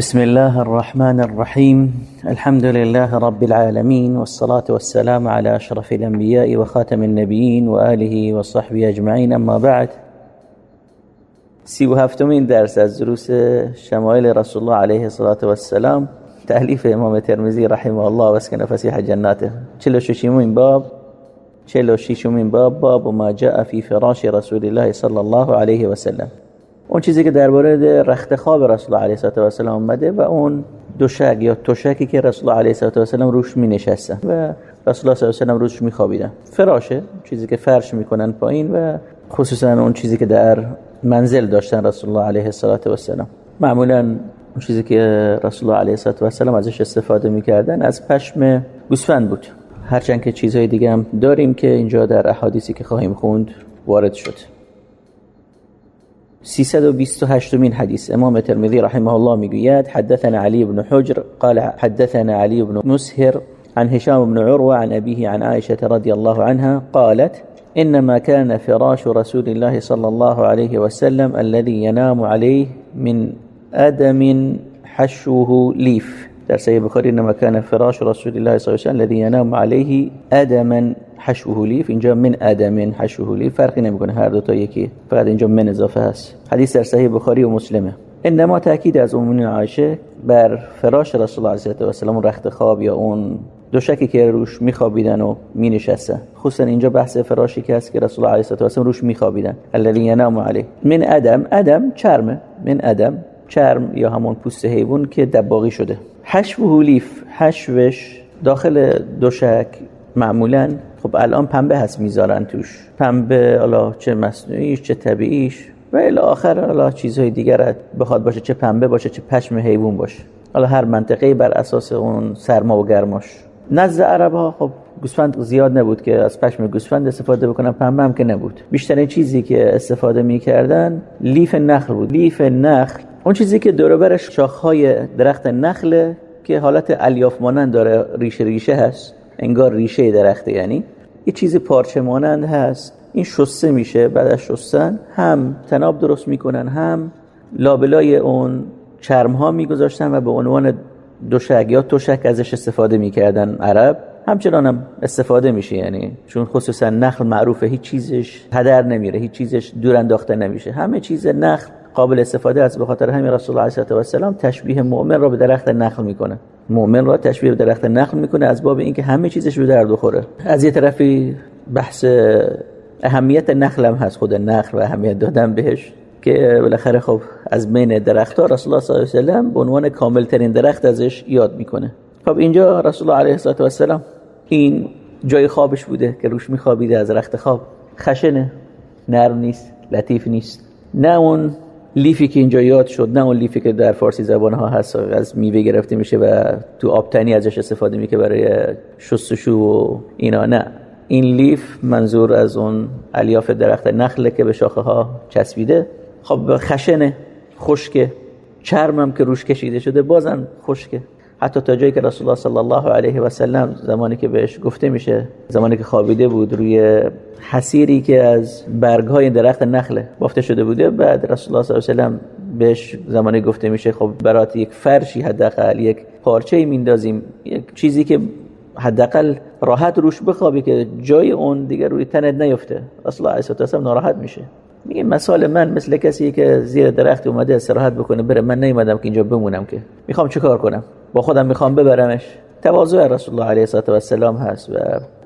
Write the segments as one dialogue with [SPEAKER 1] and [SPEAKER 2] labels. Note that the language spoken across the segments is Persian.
[SPEAKER 1] بسم الله الرحمن الرحيم. الحمد لله رب العالمين والصلاة والسلام على أشرف الأنبياء وخاتم النبيين وآله وصحبه أجمعين. أما بعد سی و درس از دروس شمایل رسول الله علیه الصلاة والسلام تألیف امام ترمزی رحمه الله و اسکن فسیح جناته چلو ششیمین باب چلو ششیمین باب باب ما جاء في فراش رسول الله صلی الله علیه وسلم اون چیزی که درباره رخت خواب رسول الله علیه و سلام اومده و اون دوشک یا توشکی که رسول الله علیه و سلام روش می نشستن و رسول الله صلی الله علیه و سلم روش می خوابیدن فراشه چیزی که فرش می‌کنن پایین و خصوصا اون چیزی که در منزل داشتن رسول الله علیه و سلام معمولا اون چیزی که رسول الله علیه و سلام ازش استفاده می‌کردن از پشم گوسفند بود. هرچند که چیزهای دیگه هم داریم که اینجا در احادیثی که خواهیم خوند وارد شد. 328 من حديث؟ إمام الترمذي رحمه الله ميقياد حدثنا علي بن حجر قال حدثنا علي بن مسهر عن هشام بن عروة عن أبيه عن عائشة رضي الله عنها قالت إنما كان فراش رسول الله صلى الله عليه وسلم الذي ينام عليه من أدم حشوه ليف. در صحيح البخاري إنما كان فراش رسول الله صلى الله عليه وسلم الذي ينام عليه أدما حشوه لیف اینجا من ادم حشوه لیف فرقی نمی‌کنه. هر دو تا یکی فقط اینجا من اضافه هست. حدیث در صحیح بخاری و مسلمه. انما تاکید از امون عایشه بر فراش رسول الله علیه و رخت خواب یا اون دوشکی که روش میخوابیدن و مینشستن خصوصا اینجا بحث فراشی که هست که رسول الله علیه و سلم روش میخوابیدن. الذی ینام علیه. من ادم. ادم چرمه. من ادم. چرم یا همون پوست حیوان که دباغی شده. حشوه لیف حشوش داخل دوشک معمولا. خب الان پنبه هست می‌ذارن توش. پنبه حالا چه مصنوعیش چه طبیعیش. و الی آخر حالا چیزهای دیگر بخواد باشه چه پنبه باشه چه پشم حیوان باشه. حالا هر منطقه بر اساس اون سرما و گرماش. نزد عرب ها خب گوسفند زیاد نبود که از پشم گوسفند استفاده بکنن. پنبه هم که نبود. بیشترین چیزی که استفاده می‌کردن لیف نخل بود. لیف نخل اون چیزی که دور برش شاخهای درخت نخله که حالت الیاف مانند داره ریشه ریشه هست انگار ریشه درخته یعنی یه چیز پارچه مانند هست. این شسته میشه بعد از شستن هم تناب درست می‌کنن هم لابلای اون چرم ها میگذاشتن و به عنوان دوشک یا توشک ازش استفاده می‌کردن عرب. همچنان هم استفاده میشه یعنی چون خصوصا نخل معروفه هیچ چیزش هدر نمیره هیچ چیزش دور انداخته نمیشه. همه چیز نخل قابل استفاده است. به خاطر همین رسول الله علیه و سلام تشبیه مؤمن را به درخت نخل می‌کنه. مؤمن را تشبیه به درخت نخل می‌کنه از باب اینکه همه چیزش به درد بخوره. از یه طرفی بحث اهمیت نخل هم هست خود نخل و اهمیت دادن بهش که بالاخره خب از بین درخت ها رسول الله صلی الله علیه و سلم به عنوان کامل ترین درخت ازش یاد می‌کنه. خب اینجا رسول الله علیه و سلم این جای خوابش بوده که روش میخوابیده از رخت خواب. خشنه. نرم نیست لطیف نیست. نه اون لیفی که اینجا یاد شد نه اون لیفی که در فارسی زبان ها هست از میوه گرفته میشه و تو آبتنی ازش استفاده می‌کنه برای شستشو و اینا. نه. این لیف منظور از اون الیاف درخت نخله که به شاخه ها چسبیده. خب خشنه خشکه چرمم که روش کشیده شده بازم خشکه. حتی تا جایی که رسول الله صلی الله علیه و سلم زمانی که بهش گفته میشه زمانی که خوابیده بود روی حسیری که از برگ های درخت نخله بافته شده بوده بعد رسول الله صلی الله علیه و سلم بهش زمانی گفته میشه خب برات یک فرشی حداقل یک پارچه میندازیم یک چیزی که حداقل راحت روش بخوابی که جای اون دیگه روی تنت نیفته. رسول الله علیه و سلم ناراحت میشه. میگه مثال من مثل کسی که زیر درخت اومده استراحت بکنه بره من نیومدم که اینجا بمونم که. می‌خوام چیکار کنم؟ با خودم می‌خوام ببرمش. تواضع رسول الله علیه و السلام هست و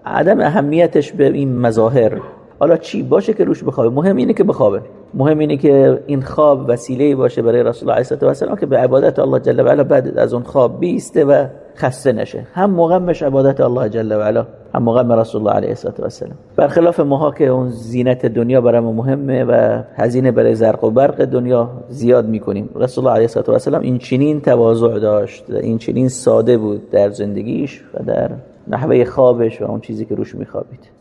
[SPEAKER 1] عدم اهمیتش به این مظاهر. حالا چی؟ باشه که روش بخوابه. مهم اینه که بخوابه. مهم اینه که این خواب وسیله باشه برای رسول الله علیه و السلام که به عبادت الله جل و علا بعد از اون خواب بیسته و خسته نشه. هم مقامش عبادت الله جل و علا هم مقام رسول الله علیه و السلام برخلاف ماها که اون زینت دنیا برام مهمه و هزینه برای زرق و برق دنیا زیاد می‌کنیم. رسول الله علیه و السلام این چنین تواضع داشت این چنین ساده بود در زندگیش و در نحوه خوابش و اون چیزی که روش میخوابید.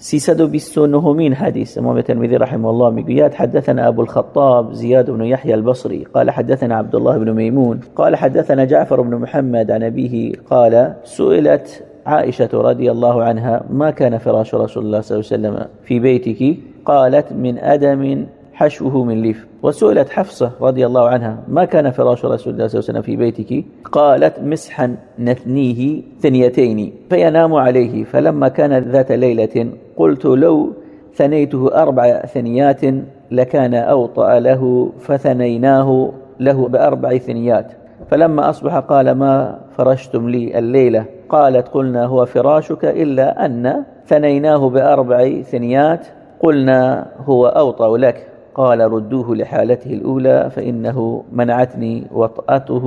[SPEAKER 1] 329 حديث إمام الترمذي رحمه الله ميقيات حدثنا أبو الخطاب زياد بن يحيى البصري قال حدثنا عبد الله بن ميمون قال حدثنا جعفر بن محمد عن أبيه قال سئلت عائشة رضي الله عنها ما كان فراش رسول الله صلى الله عليه وسلم في بيتك؟ قالت من أدم حشوه من ليف. وسئلت حفصة رضي الله عنها ما كان فراش رسول الله صلى الله عليه وسلم في بيتك؟ قالت مسحا نثنيه ثنيتين فينام عليه. فلما كان ذات ليلة قلت لو ثنيته أربع ثنيات لكان أوطأ له فثنيناه له بأربع ثنيات. فلما أصبح قال ما فرشتم لي الليلة؟ قالت قلنا هو فراشك إلا أن ثنيناه بأربع ثنيات قلنا هو أوطأ لك. قال ردوه لحالته الأولى فإنه منعتني وطأته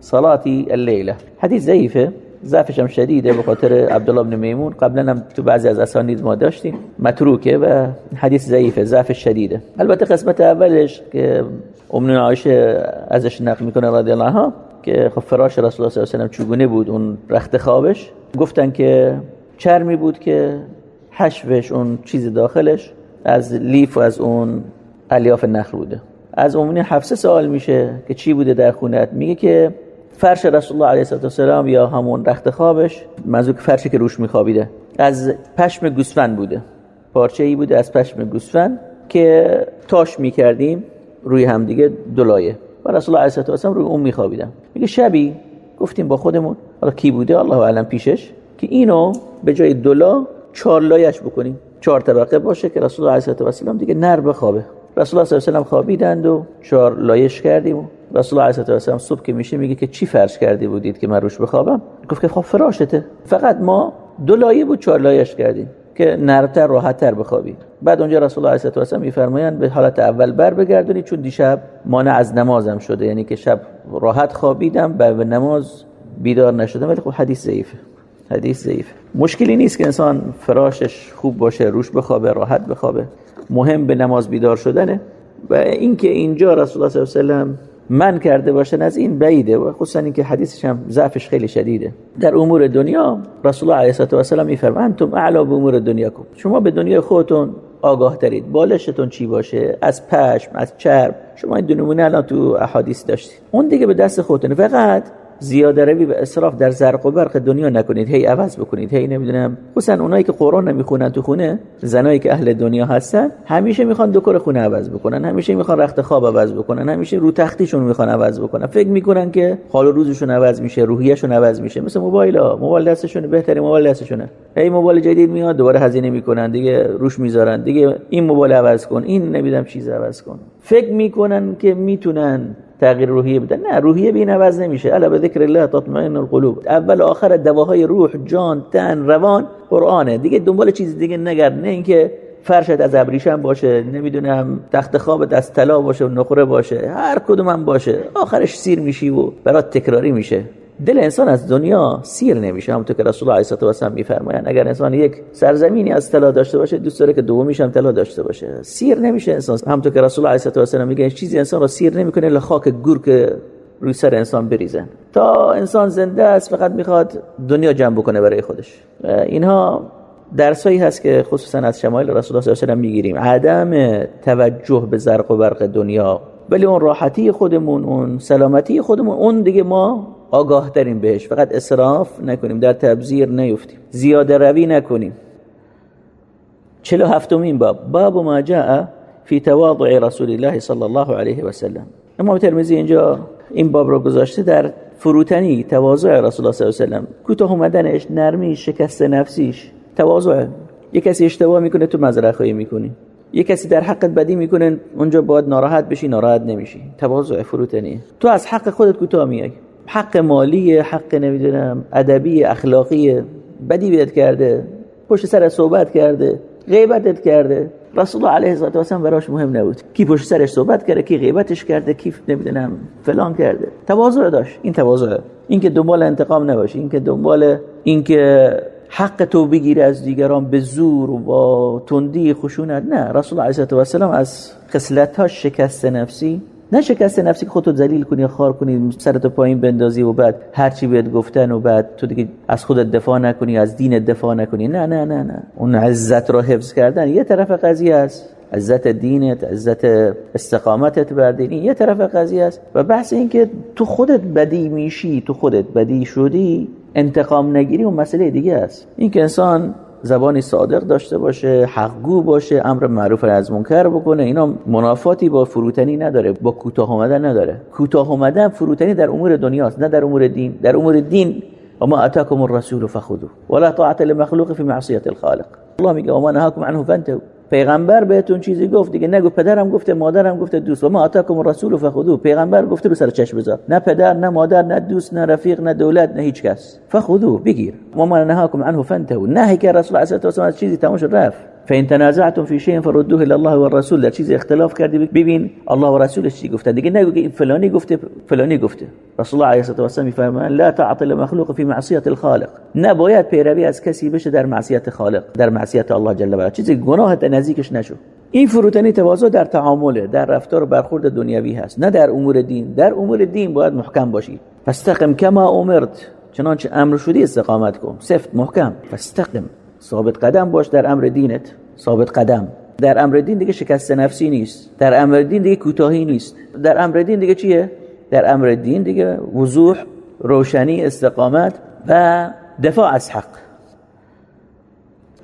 [SPEAKER 1] صلاتي الليلة. حديث زيفة ضعفش هم شدیده به خاطر عبدالله بن میمون قبلا هم تو بعضی از اسانید ما داشتیم متروکه و حدیث ضعیفه ضعفش شدیده. البته قسمت اولش که امون عایشه ازش نقل می‌کنه رضی الله عنها که خب فراش رسول الله صلی الله علیه و چوگونه بود اون رخت خوابش؟ گفتن که چرمی بود که حشوش اون چیز داخلش از لیف و از اون الیاف نخل بوده. از عمومی حفصه سوال میشه که چی بوده در خونت؟ میگه که فرش رسول الله علیه السلام یا همون رخت خوابش منظور که فرشی که روش میخوابیده از پشم گوسفند بوده. پارچه ای بوده از پشم گوسفند که تاش می‌کردیم روی همدیگه دلایه و رسول الله علیه السلام روی اون میخوابیدن میگه شبی؟ گفتیم با خودمون. حالا کی بوده؟ الله اعلم پیشش. که اینو به جای دلا چهار لایش بکنیم. چهار طبقه باشه که رسول الله علیه السلام دیگه نر بخوابه. رسول الله صلی الله علیه و خوابیدند و چهار لایش کردیم رسول الله علیه السلام صبح که میشه میگه که چی فرش کردی بودید که من روش بخوابم؟ گفت که خب فراشته. فقط ما دو لایه بود چهار لایش کردیم که نرمتر راحتتر بخوابی بعد اونجا رسول الله علیه السلام میفرمایند به حالت اول بر بگردونید چون دیشب مانع از نمازم شده. یعنی که شب راحت خوابیدم و به نماز بیدار نشدم. ولی خب حدیث ضعیفه. حدیث ضعیف مشکلی نیست که انسان فراشش خوب باشه روش بخوابه راحت بخوابه. مهم به نماز بیدار شدنه و اینکه اینجا رسول الله صلی الله علیه و من کرده باشن از این بعیده و خصوصا اینکه حدیثش هم ضعفش خیلی شدیده. در امور دنیا رسول الله علیه و سلم میفرمایند انتم اعلا به امور دنیاکم. شما به دنیای خودتون آگاه ترید. بالشتون چی باشه؟ از پشم از چرم شما این دو نمونه الان تو احادیث داشتید. اون دیگه به دست خودتون فقط زیاده روی و اسراف در زرق و برق دنیا نکنید. هی عوض بکنید. هی نمی‌دونم. خصوصا اونایی که قرآن نمی‌خونن تو خونه زنایی که اهل دنیا هستن همیشه می‌خوان دکور خونه عوض بکنن. همیشه می‌خوان رخت خواب عوض بکنن. همیشه رو تختیشون می‌خوان عوض بکنن. فکر می‌کنن که حال روزشون عوض میشه روحیهشون عوض میشه. مثل موبایل ها. موبایل دستشون بهترین موبایل دستشونه. هی موبایل جدید میاد دوباره هزینه می‌کنن. دیگه روش می‌ذارن. دیگه این موبایل عوض کن. این نمی‌دونم چیز عوض کن. فکر می‌کنن که می‌تونن تغییر روحیه بدن نه روحیه بین عوض نمیشه. الا به الله تطمئن القلوب. اول آخر دواهای روح جان تن روان قرآنه. دیگه دنبال چیز دیگه نگرد. نه اینکه فرشت از ابریشم باشه نمی‌دونم تخت خوابت از طلا باشه و نخره باشه. هر کدوم باشه. آخرش سیر میشی و برات تکراری میشه. دل انسان از دنیا سیر نمیشه. همونطور که رسول الله علیه و سلم میفرمایند اگر انسان یک سرزمینی از طلا داشته باشه دوست داره که دومیش هم طلا داشته باشه. سیر نمیشه انسان. همونطور که رسول الله علیه و سلم میگه چیزی انسان رو سیر نمی‌کنه الا خاک گور که روی سر انسان بریزن تا انسان زنده است فقط می‌خواد دنیا جمع بکنه برای خودش. اینها درسایی هست که خصوصا از شمایل رسول الله صلی الله علیه و می‌گیریم. عدم توجه به زرق و برق دنیا. ولی اون راحتی خودمون اون سلامتی خودمون اون دیگه ما آگاه ترین بهش. فقط اصراف نکنیم در تبذیر نیفتیم. زیاده روی نکنیم. چلو هفتمین باب. باب ما جاء فی تواضع رسول الله صلی الله علیه و سلم. امام ترمذی اینجا این باب رو گذاشته در فروتنی تواضع رسول الله صلی الله علیه و سلم. کوتاه اومدنش نرمی شکست نفسیش. تواضع. یک کسی اشتباه می‌کنه تو مزرعه خواهی می‌کنی. یه کسی در حقت بدی می‌کنه اونجا باید ناراحت بشی ناراحت نمیشی. تواضع فروتنی. تو از حق خودت کوتاه میای. حق مالی حق نمی‌دونم ادبی اخلاقی بدی بهت کرده پشت سر صحبت کرده غیبتت کرده. رسول الله علیه و سلم براش مهم نبود. کی پشت سرش صحبت کرده کی غیبتش کرده کی نمی‌دونم فلان کرده. تواضع داشت. این تواضع. این که دنبال انتقام نباشی این که دنبال این که حق تو بگیره از دیگران به زور و با تندی خشونت. نه. رسول الله علیه و سلم از ها شکست نفسی. نه شکست نفسی که خودتو ذلیل کنی خار کنی سرتو پایین بندازی و بعد هر چی بهت گفتن و بعد تو دیگه از خودت دفاع نکنی از دین دفاع نکنی. نه نه نه نه. اون عزت رو حفظ کردن. یه طرف قضیه است. عزت دینت عزت استقامتت بر دینی یه طرف قضیه است. و بحث این که تو خودت بدی میشی تو خودت بدی شدی انتقام نگیری و مسئله دیگه است. این که انسان زبانی صادق داشته باشه حقگو باشه امر معروف از منکر بکنه. اینا منافاتی با فروتنی نداره با کوتاه اومدن نداره. کوتاه اومدن فروتنی در امور دنیاست نه در امور دین. در امور دین و ما اتاکم الرسول فخذوه. ولا طاعت لمخلوق في معصیت الخالق. الله میگه و ما نهاکم عنه فانتهوا. پیغمبر بهتون چیزی گفت دیگه. نگو پدرم گفته مادرم گفته دوست. و ما اتاکم الرسول فخذوه. پیغمبر گفته رو سر چشم بذار. نه پدر نه مادر نه دوست نه رفیق نه دولت نه هیچ کس. فخذوه بگیر. و ما نهاکم عنه فانتهوا. نهی که رسول و چیزی تمام شد رفت. فان تنازعتم في شيء فردوه الى الله والرسول. در چیزی اختلاف کردی ببین الله و رسولش چی گفتن؟ دیگه نگو که فلانی گفته فلانی گفته. رسول الله علیه و السلام میفرمان لا تعطل المخلوق في معصيه الخالق. نباید پیروی از کسی بشه در معصیت خالق در معصیت الله جل و علا. چیزی گناه نزدیکش نشو. این فروتنی تواضع در تعامله در رفتار و برخورد دنیوی هست. نه در امور دین. در امور دین باید محکم باشی. فاستقم کما امرت. چنانچه امر شدی استقامت کن. سفت محکم. فاستقم. ثابت قدم باش در امر دینت. ثابت قدم. در امر دین دیگه شکست نفسی نیست. در امر دین دیگه کوتاهی نیست. در امر دین دیگه چیه؟ در امر دین دیگه وضوح روشنی استقامت و دفاع از حق.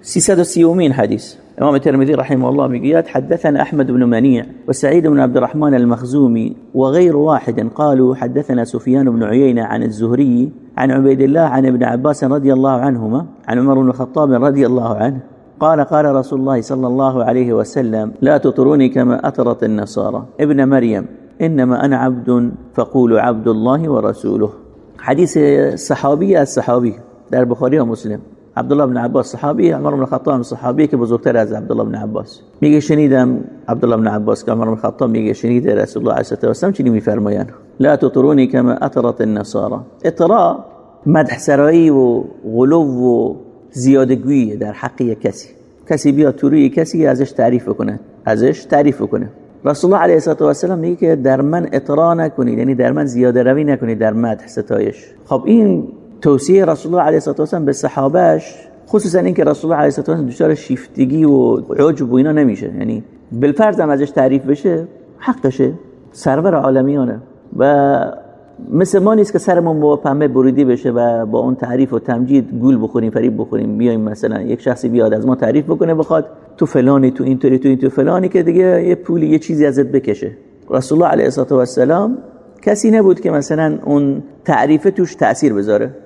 [SPEAKER 1] 330 حديث إمام الترمذي رحمه الله مقياد حدثنا أحمد بن منيع وسعيد بن عبد الرحمن المخزومي وغير واحد قالوا حدثنا سفيان بن عيينة عن الزهري عن عبيد الله عن ابن عباس رضي الله عنهما عن عمر بن الخطاب رضي الله عنه قال قال رسول الله صلى الله عليه وسلم لا تطروني كما أطرت النصارى. ابن مريم إنما أنا عبد فقولوا عبد الله ورسوله. حديث صحابي الصحابي در بخاري ومسلم عبدالله بن عباس صحابی عمر بن خطاب صحابی که بزرگتر از عبدالله بن عباس. میگه شنیدم عبدالله بن عباس که عمر بن خطاب میگه شنید رسول الله علیه و سلم چی میفرمایند؟ لا تطرونی کما اطرت النصارى اطراء مدح سرایی و غلو و زیادگویی در حق کسی. کسی بیاد تو روی کسی ازش تعریف کنه. ازش تعریف کنه. رسول الله علیه و سلم میگه که در من اطراء نکنید یعنی در من زیاده روی نکنید در مدح ستایش. خب این توصیه رسول الله علیه و سلم به صحابهش خصوصا اینکه رسول الله علیه و سلم دچار شیفتگی و عجب و اینا نمیشه. یعنی بالفرض هم ازش تعریف بشه حقشه سرور عالمیانه. و مثل ما نیست که سرمون با پنبه بریدی بشه و با اون تعریف و تمجید گول بخوریم فریب بخوریم. بیایم مثلا یک شخصی بیاد از ما تعریف بکنه بخواد تو فلانی تو اینطوری تو این تو فلانی که دیگه یه پولی یه چیزی ازت بکشه. رسول الله علیه السلام کسی نبود که مثلا اون تعریف توش تاثیر بذاره.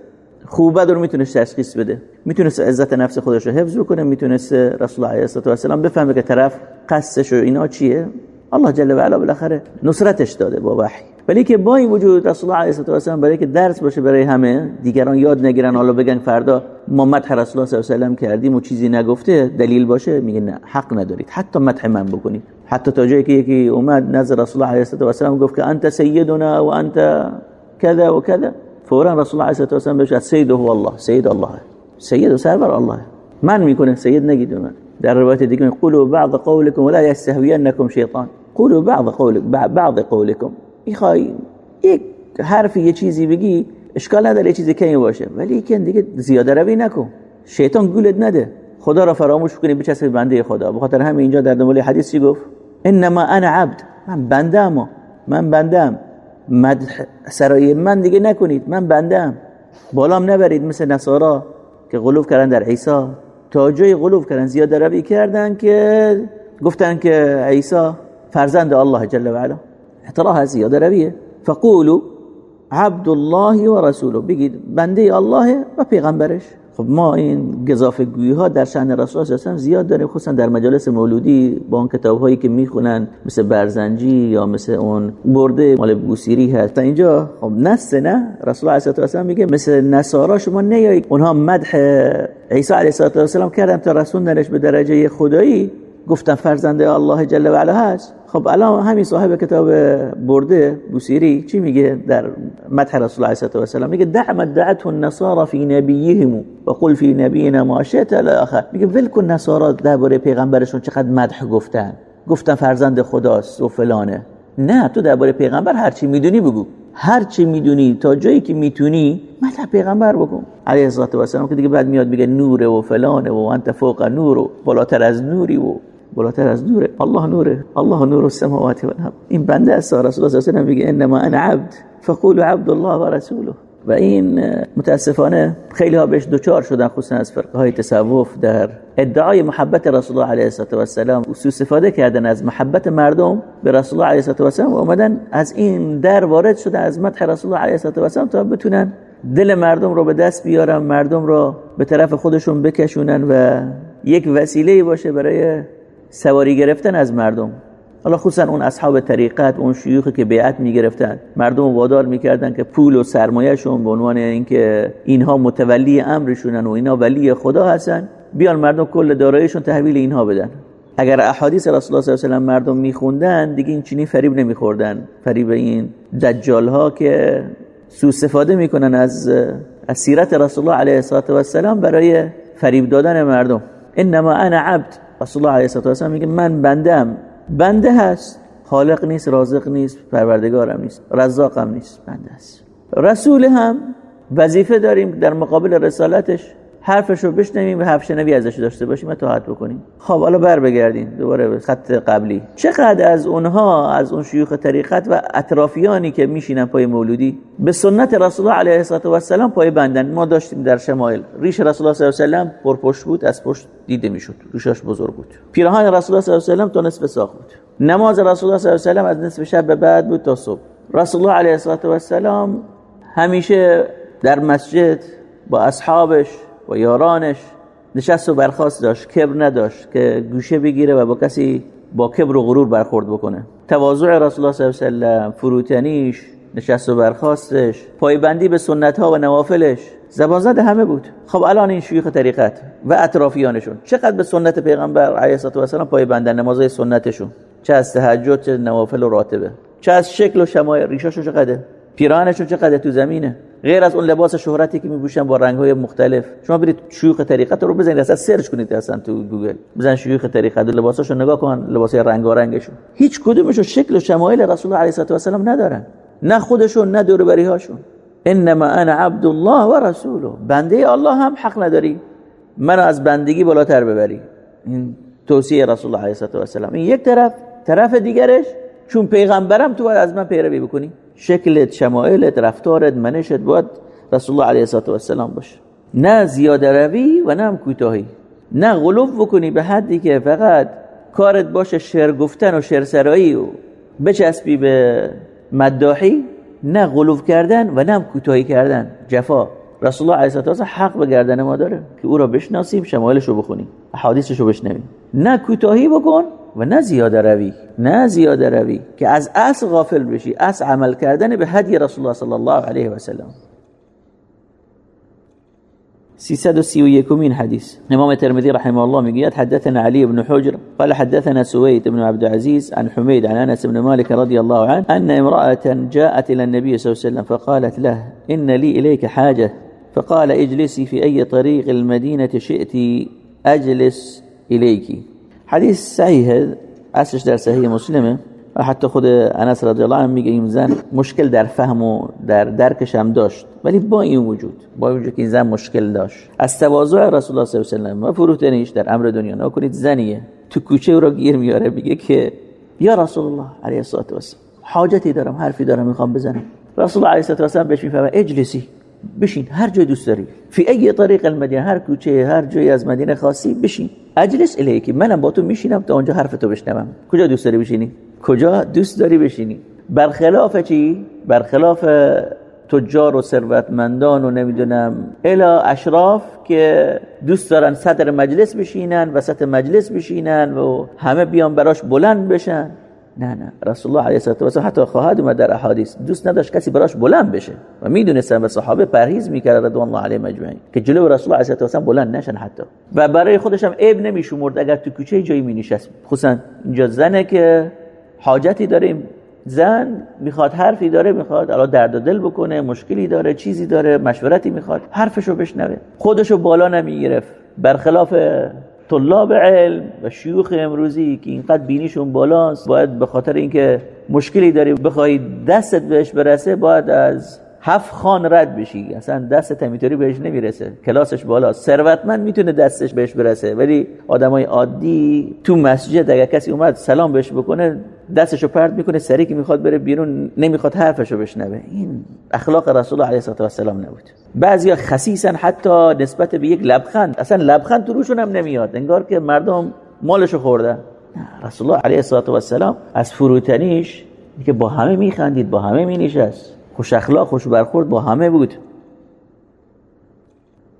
[SPEAKER 1] خوب بد رو می‌تونست تشخیص بده. می‌تونست عزت نفس خودش رو حفظ بکنه می‌تونست رسول الله علیه و السلام بفهمه که طرف قصدش و اینا چیه. الله جل و علا بالاخره نصرتش داده با وحی. ولی که با این وجود رسول الله علیه و السلام برای که درس باشه برای همه دیگران یاد نگیرن حالا بگن فردا ما مدح رسول الله صلی الله علیه و کردیم و چیزی نگفته دلیل باشه میگه نه حق ندارید. حتی مدح من بکنید. حتی تا جایی که یکی اومد نظر رسول الله علیه و السلام گفت که انت سیدنا و انت كذا و كذا فورا رسول الله علیه و بهش سید هو الله سید الله. سید و سرور الله. من می‌کنه سید نگید من در روایت دیگه قولوا بعض قولكم ولا يستهوينكم شیطان. قولوا بعض قولك بعض قولكم می‌خوای یک حرف یه چیزی بگی اشکال نداره چیزی کمی باشه. ولی که دیگه زیاده روی نکن. شیطان گولت نده. خدا را فراموش کنی بچسب بنده خدا. بخاطر همین اینجا در دنبال حدیث چی گفت؟ انما انا عبد. من بنده من بنده مدح سرای من دیگه نکنید من بندم بالام نبرید مثل نصارا که غلوف کردن در عیسی. تا جای غلوف کردن زیاده روی کردن که گفتن که عیسی فرزند الله جل و علا احتراه زیاده رویه. فقولو عبد الله و رسوله. بگید بنده الله و پیغمبرش. خب ما این گذافه گویی ها در شأن رسول الله زیاد داریم خصوصا در مجالس مولودی با اون کتاب هایی که می‌خونن مثل برزنجی یا مثل اون برده مال بوسیری هست. اینجا خب نست نه رسول الله صلی میگه مثل نصارا شما نیایید. اونها مدح عیسی علیه السلام کردن تا رسول نرش به درجه خدایی. گفتن فرزنده الله جل و علا هست. خب الان همین صاحب کتاب برده بوسیری چی میگه در مدح رسول الله صلی الله علیه میگه دعم دعته النصارى فی نبیهم و قل فی نبینا ما شئت الاخر میگه ولکن نصارا درباره پیغمبرشون چقدر مدح گفتن. گفتن فرزند خداست و فلانه. نه تو درباره پیغمبر هر چی می‌دونی بگو. هر چی می‌دونی تا جایی که می‌تونی مدح پیغمبر بکن. علیه الصلاه و السلام که دیگه بعد میاد میگه نوره و فلانه و انت فوق نور و بالاتر از نوری و بالاتر از نوره. الله نوره. الله نور السماوات والارض این بنده است. رسول الله صلی الله علیه و میگه انما انا عبد. فقولوا عبد الله و و این متاسفانه خیلی ها بهش دوچار شدن خصوصا از فرقه های تصوف در ادعای محبت رسول الله علیه و السلام و سوء استفاده کردن از محبت مردم به رسول الله علیه و السلام و اومدن از این در وارد شده از مدح رسول الله علیه و السلام تا بتونن دل مردم رو به دست بیارن مردم رو به طرف خودشون بکشونن و یک وسیله باشه برای سواری گرفتن از مردم. حالا خصوصا اون اصحاب طریقت اون شیوخی که بیعت می‌گرفتن. مردم وادار می‌کردن که پول و سرمایهشون به عنوان اینکه اینها متولی امرشونن و اینا ولی خدا هستن بیان مردم کل داراییشون تحویل اینها بدن. اگر احادیث رسول الله صلی الله علیه و مردم میخوندن دیگه این چینی فریب نمیخوردن. فریب این دجال ها که سوء استفاده می‌کنن از از سیرت رسول الله علیه و السلام برای فریب دادن مردم. انما انا عبد. رسول الله علیه و السلام میگه من بندم بنده هست. خالق نیست رازق نیست پروردگارم نیست رزاقم نیست بنده است. رسول هم وظیفه داریم در مقابل رسالتش. حرفش رو بشنویم و حرف شنوی ازش داشته باشیم و اطاعت بکنیم. خب حالا بر بگردیم دوباره به خط قبلی. چقدر از اونها از اون شیوخ طریقت و اطرافیانی که میشینن پای مولودی به سنت رسول الله علیه و السلام پای بندن. ما داشتیم در شمایل. ریش رسول الله صلی الله علیه و پرپشت بود از پشت دیده می‌شد. ریشش بزرگ بود. پیراهن رسول الله صلی الله علیه و تا نصف ساق بود. نماز رسول الله صلی الله علیه و از نصف شب به بعد بود تا صبح. رسول الله علیه و السلام همیشه در مسجد با اصحابش و یارانش نشست و برخواست داشت کبر نداشت که گوشه بگیره و با کسی با کبر و غرور برخورد بکنه. تواضع رسول الله صلی الله علیه و فروتنیش نشست و برخواستش پایبندی به سنت ها و نوافلش زبان زده همه بود. خب الان این شیوخ طریقت و اطرافیانشون. چقدر به سنت پیغمبر علیه السلام پایبندن نمازهای سنتشون؟ چه از تهجد چه نوافل و راتبه؟ چه از شکل و شمایل ریشاشو چقدر پیرانشون چقدر تو زمینه؟ غیر از اون لباس شهرتی که میپوشن با رنگ های مختلف. شما برید شیوخ طریقت رو بزنید اصلا search کنید اصلا تو گوگل. بزن شیوخ طریقت لباساشو نگاه کن لباس رنگارنگشون. هیچ کدومشون شکل و شمایل رسول الله علیه و السلام ندارن. نه خودشون نه دور هاشون إنما أنا عبد الله ورسوله. بنده الله هم حق نداری. منو از بندگی بالاتر ببری. این توصیه رسول الله علیه و السلام این یک طرف طرف دیگرش چون پیغمبرم تو باید از من پیروی بکنی. شکلت شمائلت رفتارت منشت باید رسول الله علیه و السلام باشه. نه زیاده روی و نه کوتاهی. نه غلوف بکنی به حدی که فقط کارت باشه شعر گفتن و شعر سرایی و بچسبی به مداحی نه غلوف کردن و نه کوتاهی کردن. جفا. رسول الله علیه و حق به گردن ما داره که او را بشناسیم شمایلش رو بخونیم احادیثش رو بشنویم. نه کوتاهی بکن و نه زیاده روی نه زیاده روی که از اصل غافل بشی اصل عمل کردن به هدی رسول الله صلی الله علیه و سلم. 331 من حديث امام الترمذي رحمه الله میگوید حدثنا علي بن حجر قال حدثنا سويد بن عبد العزيز عن حميد عن انس بن مالك رضي الله عنه ان امرأة جاءت إلى النبي صلى الله عليه وسلم فقالت له ان لي اليك حاجة؟ فقال اجلسي في اي طريق المدينة شئت اجلس اليك حدیث صحیحه اصلش در صحیح مسلمه. و حتی خود انس رضی الله عنه میگه این زن مشکل در فهم و در درکش هم داشت. ولی با این وجود با وجود که این زن مشکل داشت. از تواضع رسول الله صلی الله علیه و سلم و فروتنیش در امر دنیا نکنید زنیه. تو کوچه او را گیر میاره میگه که یا رسول الله علیه الصلاه و حاجتی دارم حرفی دارم می‌خوام بزنم. رسول الله علیه السلام بهش می‌فهمه اجلسی. بشین هر جای دوست داری. فی ای طریق المدینه هر کوچه هر جای از مدینه خاصی بشین. اجلس الیکی منم با تو میشینم تا اونجا حرف تو بشنوم. کجا دوست داری بشینی؟ کجا دوست داری بشینی؟ برخلاف چی؟ برخلاف تجار و ثروتمندان و نمی‌دونم الا اشراف که دوست دارن صدر مجلس بشینن وسط مجلس بشینن و همه بیان براش بلند بشن. نه نه. رسول الله علیه و حتی خواهد اومد در احادیث. دوست نداشت کسی براش بلند بشه. و می‌دونستن و صحابه پرهیز می‌کرد رضوان الله علیهم اجمعین که جلو رسول الله علیه و بلند نشن حتی. و برای خودش هم عیب نمیشمرد اگر تو کوچه جایی می نشست خصوصا اینجا زنه که حاجتی داریم زن می‌خواد حرفی داره می‌خواد الان درد دل بکنه مشکلی داره چیزی داره مشورتی می‌خواد. حرفشو بشنوه. خودشو بالا نمی‌گرفت. برخلاف طلاب علم و شیوخ امروزی که اینقدر بینیشون بالاست باید به خاطر اینکه مشکلی داری بخوای دستت بهش برسه باید از هفت خان رد بشی. اصلا دست تمیتوری بهش نمی‌رسه. کلاسش بالا ثروتمند می‌تونه دستش بهش برسه. ولی آدمای عادی تو مسجد اگر کسی اومد سلام بهش بکنه دستشو پرت می‌کنه سری که می‌خواد بره بیرون نمی‌خواد حرفشو بشنوه. این اخلاق رسول الله علیه السلام نبود. بعضیا خسیسن حتی نسبت به یک لبخند اصلا لبخند تو روشون هم نمیاد. انگار که مردم مالشو خورده رسول الله علیه السلام از فروتنیش که با همه میخندید با همه مینشست. خوش اخلاق خوش برخورد با همه بود.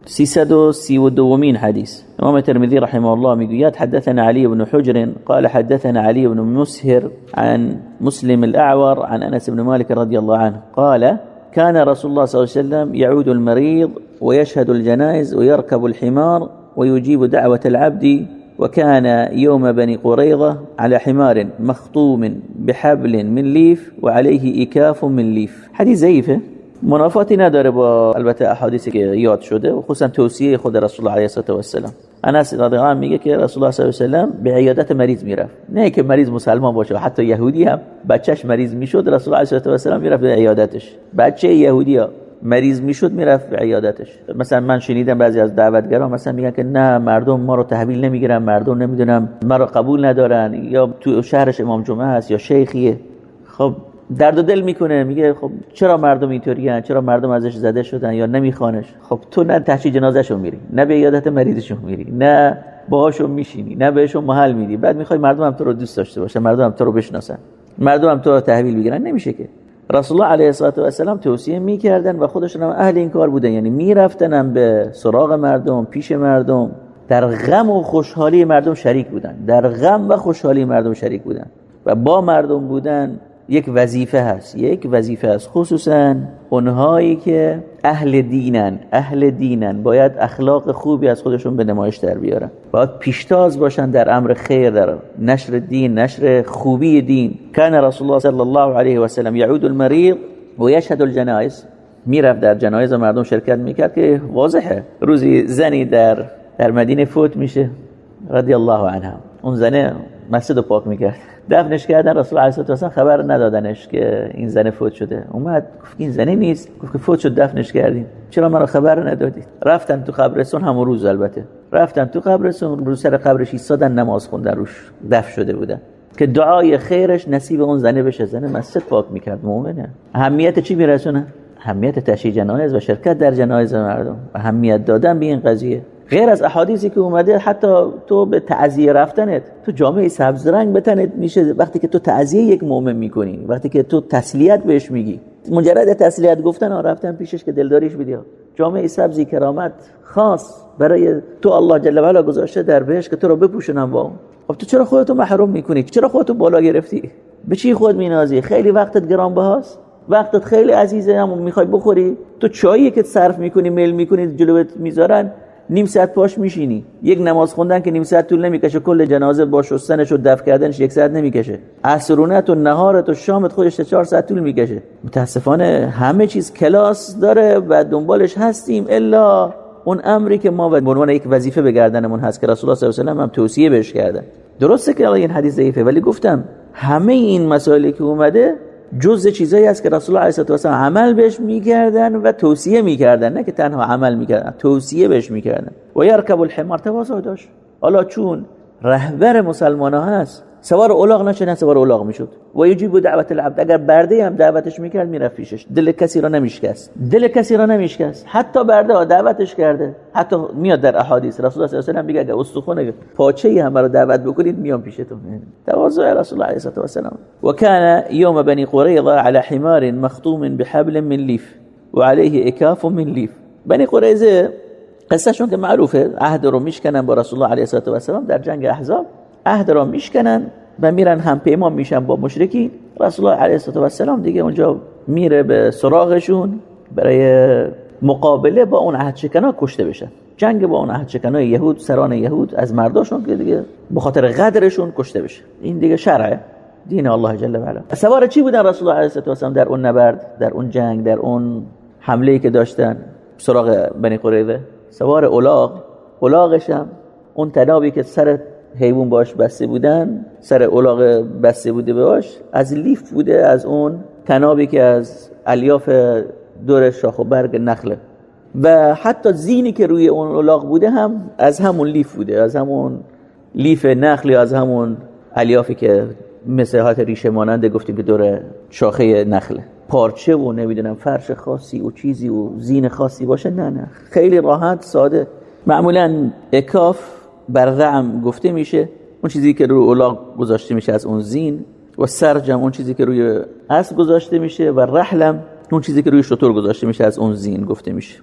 [SPEAKER 1] 332 حديث؟ إمام الترمذي رحمه الله میگوید حدثنا علي بن حجر قال حدثنا علي بن مسهر عن مسلم الأعور عن أنس بن مالك رضي الله عنه قال كان رسول الله صلى الله عليه وسلم يعود المريض ويشهد الجنائز ويركب الحمار ويجيب دعوة العبد وكان يوم بني قريظة على حمار مخطوم بحبل من ليف وعليه إكاف من ليف. حديث زيفه منافاتی نداره با البته احادیثی که یاد شده و خصوصا توصیه خود رسول الله علیه و السلام انس رضی الله میگه که رسول الله صلی الله علیه و به عیادت مریض می‌رفت. نه که مریض مسلمان باشه حتی یهودی هم بچهش مریض می‌شد رسول الله علیه و السلام می‌رفت به عیادتش. بچه یهودی ها مریض می‌شد می‌رفت به عیادتش. مثلا من شنیدم بعضی از دعوتگران مثلا میگن که نه مردم ما رو تحویل نمی‌گیرن مردم نمی‌دونم ما رو قبول ندارن یا تو شهرش امام جمعه هست یا شیخیه. خب درد دل می‌کنه. میگه خب چرا مردم اینطوری چرا مردم ازش زده شدن یا نمیخوانش؟ خب تو نه تحشی جنازهشو میری نه به عیادت مریضشو میری نه باهاشو میشینی نه بهشون محل میدی. بعد می‌خوای مردم هم تو رو دوست داشته باشن مردم هم تو رو بشناسن. مردم هم تو رو تحویل بگیرن نمیشه که. رسول الله علیه الصلاه و السلام توصیه می‌کردن و خودشون هم اهل این کار بودن. یعنی می‌رفتن به سراغ مردم پیش مردم. در غم و خوشحالی مردم شریک بودن. در غم و خوشحالی مردم شریک بودن. و با مردم بودن یک وظیفه هست. یک وظیفه هست. خصوصا اونهایی که اهل دینن اهل دینن. باید اخلاق خوبی از خودشون به نمایش در بیارن. باید پیشتاز باشن در امر خیر در نشر دین نشر خوبی دین. کان رسول الله صلی الله علیه و سلم یعود المریض و یشهد الجنائز می‌رفت در جنایز مردم شرکت می‌کرد که واضحه. روزی زنی در در مدینه فوت میشه. رضی الله عنها. اون زنه مسجد پاک می‌کرد. دفنش کردن رسول الله علیه و خبر ندادنش که این زن فوت شده. اومد گفت این زنه نیست. گفت که فوت شد دفنش کردیم. چرا مرا خبر ندادید؟ رفتن تو قبرستون همون روز البته. رفتن تو قبرستون رو سر قبرش ایستادن نماز خوندن روش دفن شده بودن. که دعای خیرش نصیب اون زنه بشه. زنه مسجد پاک می‌کرد. مؤمنه. اهمیت چی میرسونه؟ اهمیت تشییع جنایز و شرکت در جنایز مردم. اهمیت دادن به این قضیه. غیر از احادیثی که اومده حتی تو به تعزیه رفتنت تو جامعه سبز رنگ بتنت میشه وقتی که تو تعزیه یک مؤمن می‌کنی وقتی که تو تسلیت بهش میگی. مجرد تسلیت گفتن ها رفتن پیشش که دلداریش بدی جامعه سبزی کرامت خاص برای تو الله جل و علا گذاشته در بهش که تو رو بپوشونم با اون. خب تو چرا خودتو محروم می‌کنی؟ چرا خودتو بالا گرفتی؟ به چی خود مینازی؟ خیلی وقتت گران بهاست وقتت خیلی عزیزه همون می‌خوای بخوری. تو چایی که صرف می‌کنی میل می‌کنی جلوت می‌ذارن. نیم ساعت پاش میشینی. یک نماز خوندن که نیم ساعت طول نمی‌کشه کل جنازه با شستنش و دفن کردنش یک ساعت نمی‌کشه. عصرونت و نهارت و شامت خودش چهار ساعت طول می‌کشه. متاسفانه همه چیز کلاس داره و دنبالش هستیم الا اون امری که ما به عنوان یک وظیفه به گردنمون هست که رسول الله صلی الله علیه و آله هم توصیه بهش کردن درسته که این حدیث ضعیفه ولی گفتم همه این مسائلی که اومده جز چیزایی است که رسول الله علیه و عمل بهش می‌کردن و توصیه می‌کردن. نه که تنها عمل می‌کردن توصیه بهش می‌کردن. و یرکب الحمار تواضع داشت. حالا چون رهبر مسلمان ها هست سوار اولاغ نشه نه سوار اولاغ می‌شد. و یجیب دعوت العبد. اگر برده هم دعوتش می‌کرد می‌رفت پیشش. دل کسی را نمیشکست. دل کسی را نمیشکست. حتی برده دعوتش کرده. حتی میاد در احادیث. رسول الله صلی الله علیه و میگه اگر استخوان پاچه هم رو دعوت بکنید میام پیشتون. تواضع رسول الله علیه و سلم و کان یوم بنی قریظه على حمار مخطوم بحبل من لیف و علیه اکاف من بنی قریظه قصهشون که معروفه عهد رو میشکنن با رسول الله علیه و سلم در جنگ احزاب. عهد را میشکنن و میرن هم پیمان میشن با مشرکی رسول الله علیه و السلام دیگه اونجا میره به سراغشون برای مقابله با اون عهد شکنا کشته بشن. جنگ با اون عهد شکنای یهود سران یهود از مرداشون که دیگه به خاطر قدرشون کشته بشه. این دیگه شرعه. دین الله جل و علا. سوار چی بودن رسول الله علیه و السلام در اون نبرد در اون جنگ در اون حمله که داشتن؟ سراغ بنی قریظه. سوار اولاغ. اولاغش هم اون تنابی که سر حیوان باش بسته بودن سر اولاغ بسته بوده باش از لیف بوده از اون تنابی که از الیاف دور شاخ و برگ نخله و حتی زینی که روی اون اولاغ بوده هم از همون لیف بوده از همون لیف نخل یا از همون الیافی که حالت ریشه ماننده گفتیم که دور شاخه نخله پارچه و نمی‌دونم فرش خاصی و چیزی و زین خاصی باشه؟ نه نه. خیلی راحت ساده. معمولا اکاف بر رعم گفته میشه اون چیزی که روی اولاغ گذاشته میشه از اون زین و سرجم اون چیزی که روی اسب گذاشته میشه و رحلم اون چیزی که روی شطور گذاشته میشه از اون زین گفته میشه.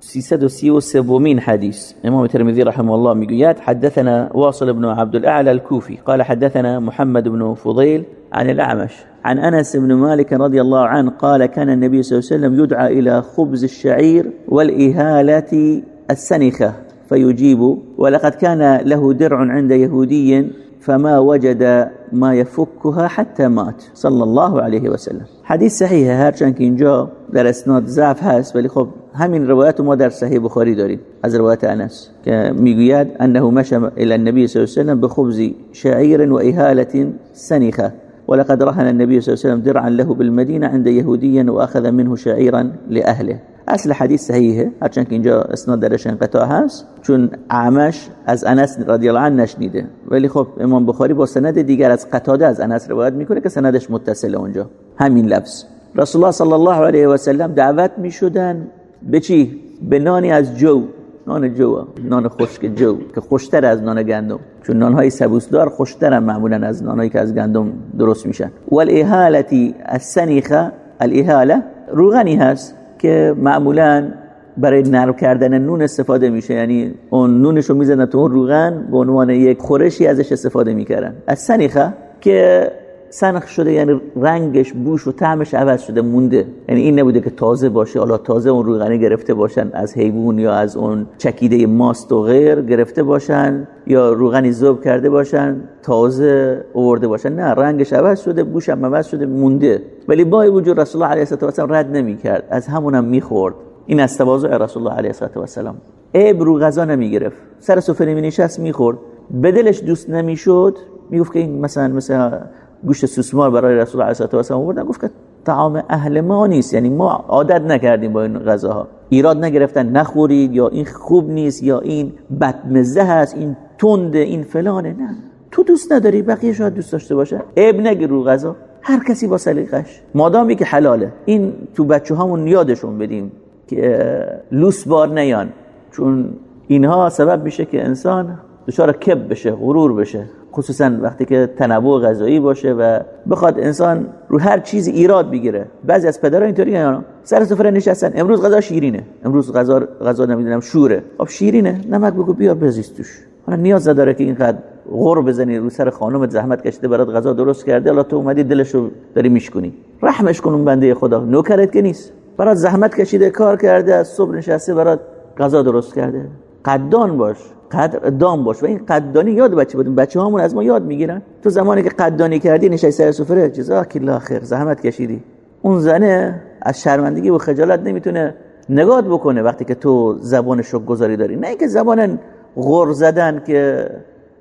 [SPEAKER 1] 333 حديث امام الترمذي رحمه الله ميقيات حدثنا واصل بن عبد الأعلى الكوفي. قال حدثنا محمد بن فضيل عن الأعمش عن أنس بن مالك رضي الله عنه قال كان النبي صلى الله عليه وسلم يدعى إلى خبز الشعير والإهالة السنخة. فيجيب ولقد كان له درع عند يهودي فما وجد ما يفكها حتى مات. صلى الله عليه وسلم. حدیث صحیحه هرچند که اینجا در اسناد ضعف هست ولی خب همین روایت ما در صحیح بخاری داریم. از روایت انس که میگوید انه مشى إلى النبي صلی الله عليه وسلم بخبز شعير واهاله سنخه ولقد رهن النبي صلى الله عليه وسلم درعا له بالمدينة عند يهودي وأخذ منه شعيرا لأهله. اصل حدیث صحیحه هرچند که اینجا اسناد درش انقطاع هست چون عمش از انس رضی الله عنه نشنیده. ولی خب امام بخاری با سند دیگر از قتاده از انس روایت می‌کنه که سندش متصل اونجا. همین لفظ. رسول الله صلی الله علیه و سلم دعوت می‌شدن به چی؟ به نانی از جو. نان جو نان خشک جو. که خوشتر از نان گندم. چون نانهای سبوسدار خوشتر معمولا از نانهایی که از گندم درست میشن. والاهالتی السنیخه الاهاله روغنی هست که معمولا برای نرم کردن نون استفاده میشه. یعنی اون نونشو می‌زنن تو اون روغن به عنوان یک خورشی ازش استفاده می‌کردن. از سنیخه که سنخ شده یعنی رنگش بوش و طعمش عوض شده مونده. یعنی این نبوده که تازه باشه حالا تازه اون روغنی گرفته باشن از حیوان یا از اون چکیده ماست و غیر گرفته باشن یا روغنی ذوب کرده باشن تازه آورده باشن. نه رنگش عوض شده بوش هم عوض شده مونده. ولی با وجود رسول الله علیه و سلم رد نمی‌کرد. از همونم می‌خورد. این از تواضع رسول الله علیه و سلم ابر رو غذا نمی‌گرفت. سر سفره می نشست می‌خورد. به دلش دوست نمی‌شد می‌گفت که این مثلا مثلا گوشت سوسمار برای رسول علیه و سلم آوردن گفت که طعام اهل ما نیست یعنی ما عادت نکردیم با این غذاها. ایراد نگرفتن نخورید یا این خوب نیست یا این بدمزه هست این تند این فلانه. نه تو دوست نداری بقیه شاید دوست داشته باشه. عیب نگیر رو غذا. هر کسی با سلیقش مادامی که حلاله. این تو بچه همون یادشون بدیم که لوس بار نیان. چون اینها سبب میشه که انسان دچار کب بشه غرور بشه. خصوصا وقتی که تنوع غذایی باشه و بخواد انسان رو هر چیزی ایراد بگیره. بعضی از پدرها اینطوری نه سر سفره نشستن. امروز غذا شیرینه. امروز غذا غذا نمی‌دونم شوره. خب شیرینه. نمک بگو بیار بزیست توش. حالا نیاز نداره که اینقدر غور بزنی رو سر خانم زحمت کشیده برات غذا درست کرده. حالا تو اومدی دلشو داری میشکنی رحمش کن بنده خدا. نوکرت که نیست. برات زحمت کشیده کار کرده از صبح نشسته برات غذا درست کرده. قدان باش. قدر دام باش. و این قدردانی یاد بچه بودیم. بچه هامون از ما یاد می‌گیرن. تو زمانی که قدردانی کردی نشستی سر سفره. جزاک الله خیر. زحمت کشیدی. اون زنه از شرمندگی و خجالت نمی‌تونه نگات بکنه وقتی که تو زبان شک گذاری داری. نه اینکه زبان غر زدن که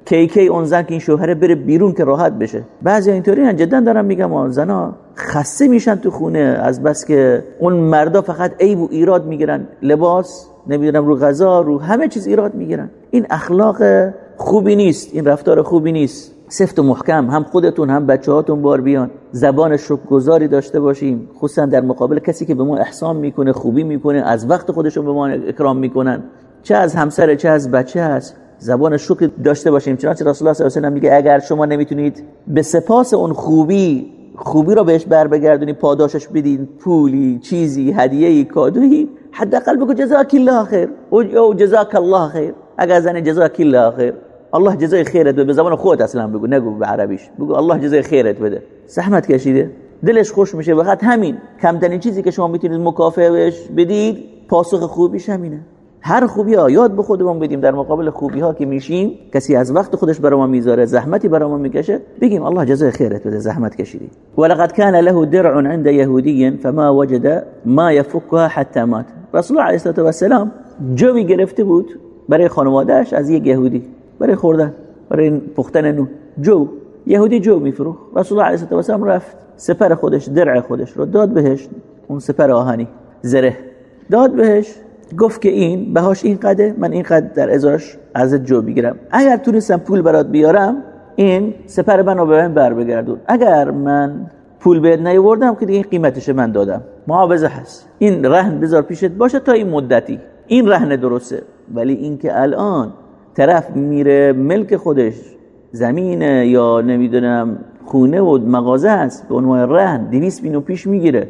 [SPEAKER 1] کی کی اون زن که این شوهره بره بیرون که راحت بشه. بعضی اینطوری هن. جدا دارم میگم اون زنا خسته میشن تو خونه. از بس که اون مردا فقط عیب و ایراد می‌گیرن. لباس نمی‌دونم رو غذا رو همه چیز ایراد می‌گیرن. این اخلاق خوبی نیست این رفتار خوبی نیست. سفت و محکم هم خودتون هم بچه هاتون بار بیان. زبان گذاری داشته باشیم. خصوصا در مقابل کسی که به ما احسان می‌کنه خوبی می‌کنه از وقت خودشون به ما اکرام می‌کنن. چه از همسر چه از بچه هست زبان شکر داشته باشیم. چنانچه رسول الله صلی الله علیه و میگه اگر شما نمی‌تونید به سپاس اون خوبی خوبی رو بهش بر بگردونی پاداشش بدین پولی چیزی هدیه‌ای کادویی حداقل بگو جزاک الله خیر. او جزاک الله خیر. اگر زن جزاک الله خیر. الله جزای خیرت بده. به زبان خودت اصلا بگو. نگو به عربیش. بگو الله جزای خیرت بده. زحمت کشیده. دلش خوش میشه. فقط همین کمترین چیزی که شما می‌تونید مکافئه بدید پاسخ خوبیش همینه. هر خوبی ها یاد به خودمون بدیم در مقابل خوبی ها که میشیم کسی از وقت خودش برای ما می‌ذاره زحمتی برای ما می‌کشه بگیم الله جزای خیرت بده زحمت کشیدی. ولقد كان له درع عند يهودي فما وجد ما يفكها حتى مات. رسول الله علیه و سلام جوی گرفته بود برای خانوادهش از یک یهودی برای خوردن برای پختن نون جو یهودی جو میفروخت. رسول الله علیه و سلام رفت سپر خودش درع خودش رو داد بهش اون سپر آهنی زره. داد بهش گفت که این بهاش این قده من این قد در ازاش از جو بگیرم اگر تونستم پول برات بیارم این سپر منو به من بر بگردون اگر من پول بهت نیوردم که دیگه قیمتش من دادم. معاوضه هست. این رهن بذار پیشت باشه تا این مدتی. این رهن درسته. ولی اینکه الان طرف میره ملک خودش زمینه یا نمی‌دونم خونه و مغازه است به عنوان رهن 200 بینو پیش می‌گیره.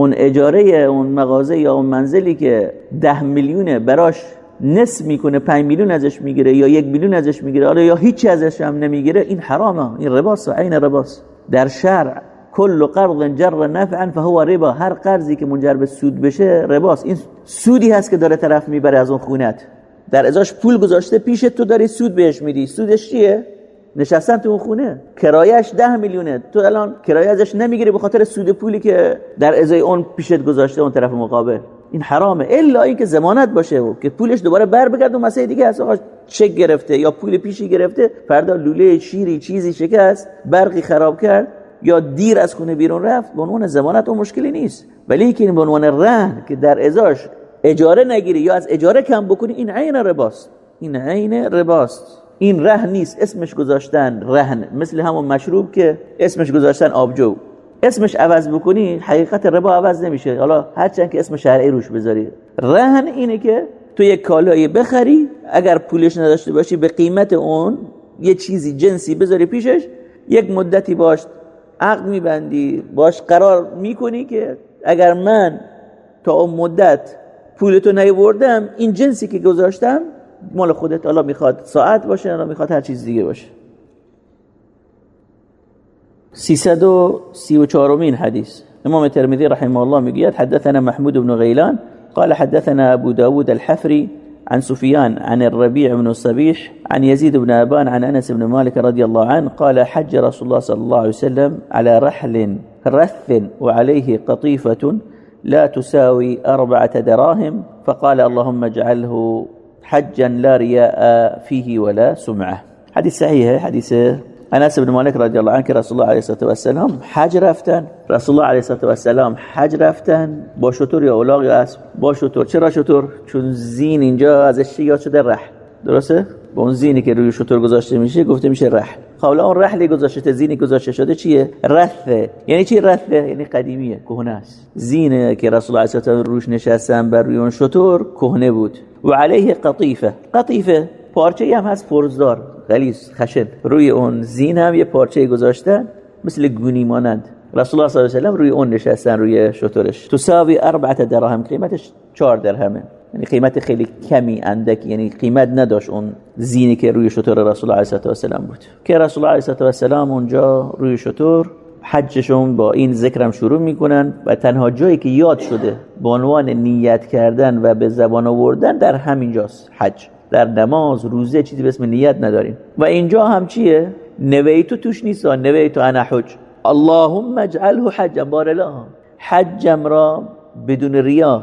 [SPEAKER 1] اون اجاره اون مغازه یا اون منزلی که ده میلیونه براش نصف می‌کنه 5 میلیون ازش می‌گیره یا یک میلیون ازش می‌گیره آره یا هیچی ازش هم نمی‌گیره این حرامه این رباس عین رباس. در شرع کل قرض جر نفعا فهو ربا هر قرضی که منجر به سود بشه رباس. این سودی هست که داره طرف می‌بره از اون خونت. در ازاش پول گذاشته پیش تو داری سود بهش میدی. سودش چیه؟ نشستن تو اون خونه. کرایش ده میلیونه. تو الان کرایه ازش نمی‌گیری به خاطر سود پولی که در ازای اون پیشت گذاشته اون طرف مقابل. این حرامه. الا اینکه ضمانت باشه و که پولش دوباره بر بگرد و مسئله دیگه هست. آقا چک گرفته یا پول پیشی گرفته فردا لوله شیری چیزی شکست برقی خراب کرد یا دیر از خونه بیرون رفت به عنوان ضمانت اون مشکلی نیست. ولی اینکه به عنوان رهن که در ازاش اجاره نگیری یا از اجاره کم بکنی این عین رباست. این عین رباست. این رهن نیست. اسمش گذاشتن رهن. مثل همون مشروب که اسمش گذاشتن آبجو. اسمش عوض بکنی حقیقت ربا عوض نمیشه. حالا هرچند که اسم شرعی روش بذاری. رهن اینه که تو یک کالایی بخری اگر پولش نداشته باشی به قیمت اون یه چیزی جنسی بذاری پیشش یک مدتی باش عقد میبندی باش قرار می‌کنی که اگر من تا اون مدت پولتو نیوردم این جنسی که گذاشتم مال خودت حالا میخواد. ساعت باشه حالا میخواد هر چیز دیگه باشه. 334 مين حديث امام الترمذي رحمه الله میگوید حدثنا محمود بن غيلان قال حدثنا ابو داود الحفري عن سفيان عن الربيع بن الصبيح عن يزيد بن أبان عن أنس بن مالك رضي الله عنه قال حج رسول الله صلى الله عليه وسلم على رحل رث وعليه قطيفة لا تساوي أربعة دراهم. فقال اللهم اجعله حجا لا رياء فيه ولا سمعة. حديث صحيح حديث انس بن مالک رضی الله عنه رسول الله علیه و سلام حج رفتن رسول الله علیه و سلام حج رفتن با شطور یا اولاغ یا اسب با شطور. چرا شطور؟ چون زین اینجا ازش یاد شده؟ رحل درسته؟ با اون زینی که روی شطور گذاشته میشه گفته میشه رحل. حالا اون رحلی گذاشته زینی گذاشته شده چیه؟ رثه یعنی چی رثه یعنی قدیمیه کهنه است. زینه که رسول الله علیه و روش نشستن بر روی اون شطور کهنه بود. و علیه قطیفه. قطیفه پارچه هم هست فرزدار غلیظ خشن. روی اون زین هم یه پارچه گذاشتن مثل گونی مانند. رسول الله صلی الله علیه و روی اون نشستن روی شطورش. تساوی اربعه درهم قیمتش 4 درهمه. یعنی قیمت خیلی کمی اندک یعنی قیمت نداشت اون زینی که روی شطور رسول الله علیه و سلم بود. که رسول الله علیه و سلم اونجا روی شطور حجشون با این ذکرم شروع می‌کنن و تنها جایی که یاد شده به عنوان نیت کردن و به زبان آوردن در همینجاست حج. در نماز روزه چیزی به اسم نیت نداریم. و اینجا هم چیه؟ نویتو توش نیست نویتو انا حج. اللهم اجعله حجا بار حجم را بدون ریا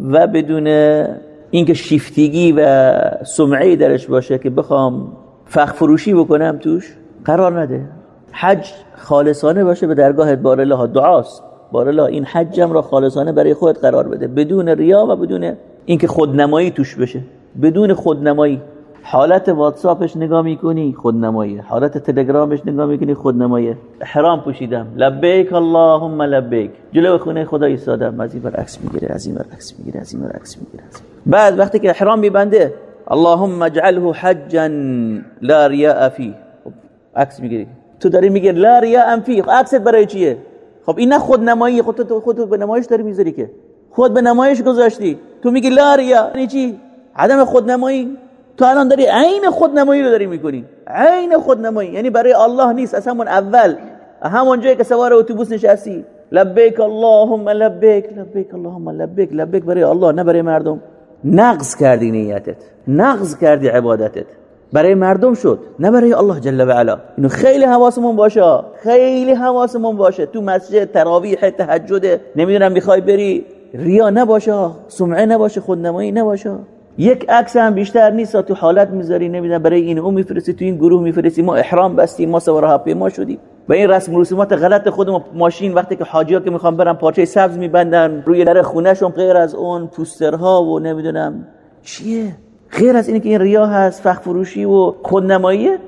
[SPEAKER 1] و بدون اینکه شیفتگی و سمعی درش باشه که بخوام فخ فروشی بکنم توش قرار نده. حج خالصانه باشه به درگاه بار الله دعاست. بار الله این حجم را خالصانه برای خود قرار بده. بدون ریا و بدون اینکه خودنمایی توش بشه. بدون خودنمایی. حالت واتساپش نگاه می‌کنی خودنمایی. حالت تلگرامش نگاه می‌کنی خودنمایی. حرام پوشیدم. لبیک اللهم لبیک. جلو خونه خدا ایستادم. از این عکس می‌گیره از این عکس می‌گیره از این عکس می‌گیره بعد وقتی که حرام میبنده اللهم اجعله حجا لا ریاء فی خب عکس می‌گیری. تو داری میگی لا ریاء فی عکست برای چیه؟ خب این نه خودنمایی. خودت خودت به نمایش داری می‌ذاری که. خود به نمایش گذاشتی. تو میگی لا ریا یعنی چی؟ عدم خودنمایی. تو الان داری عین خودنمایی رو داری می‌کنی. عین خودنمایی. یعنی برای الله نیست. از همون اول. همون جایی که سوار اتوبوس نشستی. لبیک اللهم لبیک لبیک اللهم لبیک لبیک برای الله نه برای مردم. نقض کردی نیتت. نقض کردی عبادتت. برای مردم شد نه برای الله جل و علا. اینو خیلی حواسمون باشه. خیلی حواسمون باشه. تو مسجد تراویح تهجد نمی‌دونم می‌خوای بری. ریا نباشه سمعه نباشه خودنمایی نباشه. یک عکس هم بیشتر نیست تو حالت می‌ذاری نمی‌دونم برای این اون میفرستی تو این گروه میفرستی ما احرام بستیم ما سوار ما شدیم. و این رسم رسومات غلط خودمون ماشین وقتی که حاجی ها که می‌خوان برن پارچه سبز میبندن روی در خونهشون غیر از اون پوسترها و نمی‌دونم چیه؟ غیر از اینکه این ریا هست فخ فروشی و خودنماییه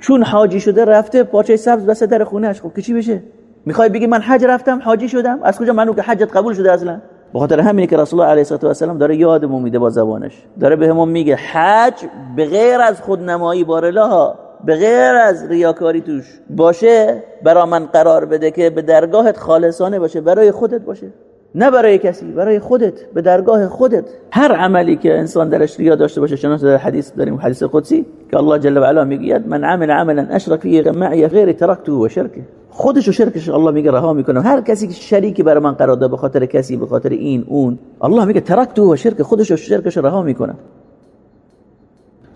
[SPEAKER 1] چون حاجی شده رفته پاچه سبز بس در خونهش. خب که چی بشه؟ می‌خوای بگی من حج رفتم حاجی شدم؟ از کجا منو که حجت قبول شده اصلا؟ به خاطر همینه که رسول الله علیه و السلام داره یادمون میده با زبانش. داره بهمون میگه حج به غیر از خودنمایی بارلا به غیر از ریاکاری توش باشه برا من قرار بده که به درگاهت خالصانه باشه برای خودت باشه. نه برای کسی برای خودت به درگاه خودت. هر عملی که انسان درش ریا داشته باشه چنانچه در حدیث داریم حدیث قدسی که الله جل و علا میگه من عمل عملا اشرک فیه معی غیر ترکته و شرکه. خودش و شرکش الله میگه رها می‌کنه. هر کسی که شریکی برای من قرار داده به خاطر کسی به خاطر این اون الله میگه ترکته و شرک خودش و شرکش رها می‌کنه.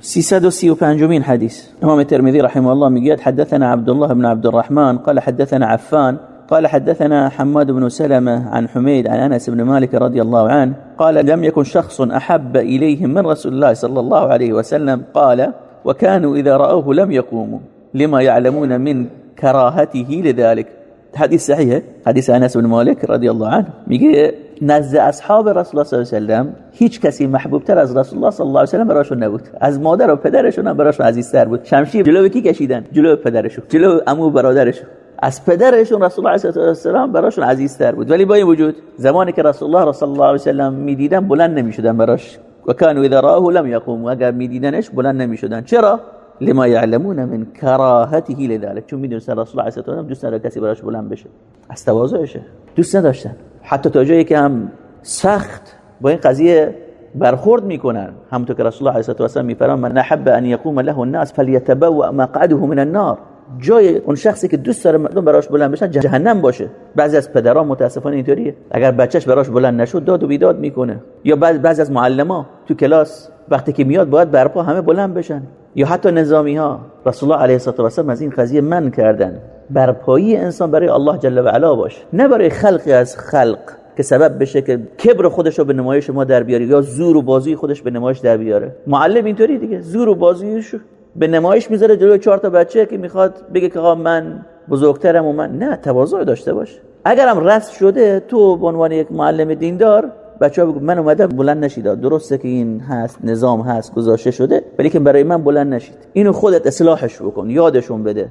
[SPEAKER 1] 335 مين حديث امام الترمذي رحمه الله ميقات حدثنا عبد الله بن عبد الرحمن قال حدثنا عفان قال حدثنا حماد بن سلمة عن حميد عن أنس بن مالك رضي الله عنه قال لم يكن شخص أحب إليهم من رسول الله صلى الله عليه وسلم قال وكانوا إذا رأوه لم يقوموا لما يعلمون من كراهته لذلك حديث صحيح حديث أنس بن مالك رضي الله عنه میگه نزد أصحاب رسول الله صلی الله علیه و سلم هیچ کسی محبوب تر از رسول الله صلی الله علیه و سلم براشون نبود از مادر و پدرشون هم براشون عزیزتر بود. شمشیر جلو کی کشیدن؟ جلو پدرشون جلو عمو برادرشون از پدرشون رسول الله علیه و سلم براشون عزیزتر بود. ولی با این وجود زمانی که رسول الله صلی الله علیه و سلم می‌دیدن بلند نمی‌شدن براش. و كانوا اذا راه لم يقوموا اگر میدیدنش بلند نمی‌شدن. چرا؟ لما يعلمون من كراهته لذلك چون می‌دونن رسول الله صلی الله دوست نداره کسی براش بلند بشه. از تواضعشه. دوست نداشتن. حتی تا جایی که هم سخت با این قضیه برخورد می‌کنن. همونطور که رسول الله علیه و سلم میفرمان من نحب ان يقوم له الناس فليتبوأ مقعده من النار. جای اون شخصی که دوست داره مردم براش بلند بشن جهنم باشه. بعضی از پدران متاسفانه اینطوریه. اگر بچهش براش بلند نشد داد و بیداد می‌کنه. یا بعضی از معلما تو کلاس وقتی که میاد باید برپا همه بلند بشن. یا حتی نظامی ها رسول الله علیه و سلم از این قضیه من کردن. برپایی انسان برای الله جل و علا باشه. نه برای خلقی از خلق که سبب بشه که کبر خودش رو به نمایش ما در بیاره یا زور و بازی خودش به نمایش در بیاره. معلم اینطوری دیگه. زور و بازیش به نمایش می‌ذاره جلوی چهار تا بچه که می‌خواد بگه که من بزرگترم و من نه تواضع داشته باش. اگرم رست شده تو به عنوان یک معلم دیندار بچه ها بگو من اومدم بلند نشید درسته که این هست نظام هست گذاشته شده ولی که برای من بلند نشید. اینو خودت اصلاحش بکن یادشون بده.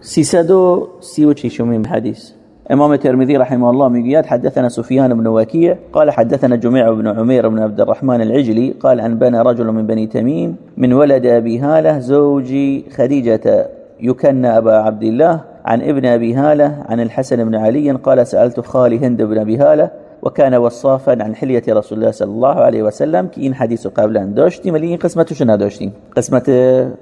[SPEAKER 1] 336 حدیث. إمام الترمذي رحمه الله ميقياد حدثنا سفيان بن وكيع قال حدثنا جميع بن عمير بن عبد الرحمن العجلي قال أنبانا رجل من بني تميم من ولد أبي هالة زوج خديجة يكن أبا عبد الله عن ابن أبي هالة عن الحسن بن علي قال سألت خالي هند بن أبي هالة وكان وصافا عن حلية رسول الله صلى الله عليه وسلم كي إن حديث قبلا داشتیم ولی این قسمتش نداشتیم قسمت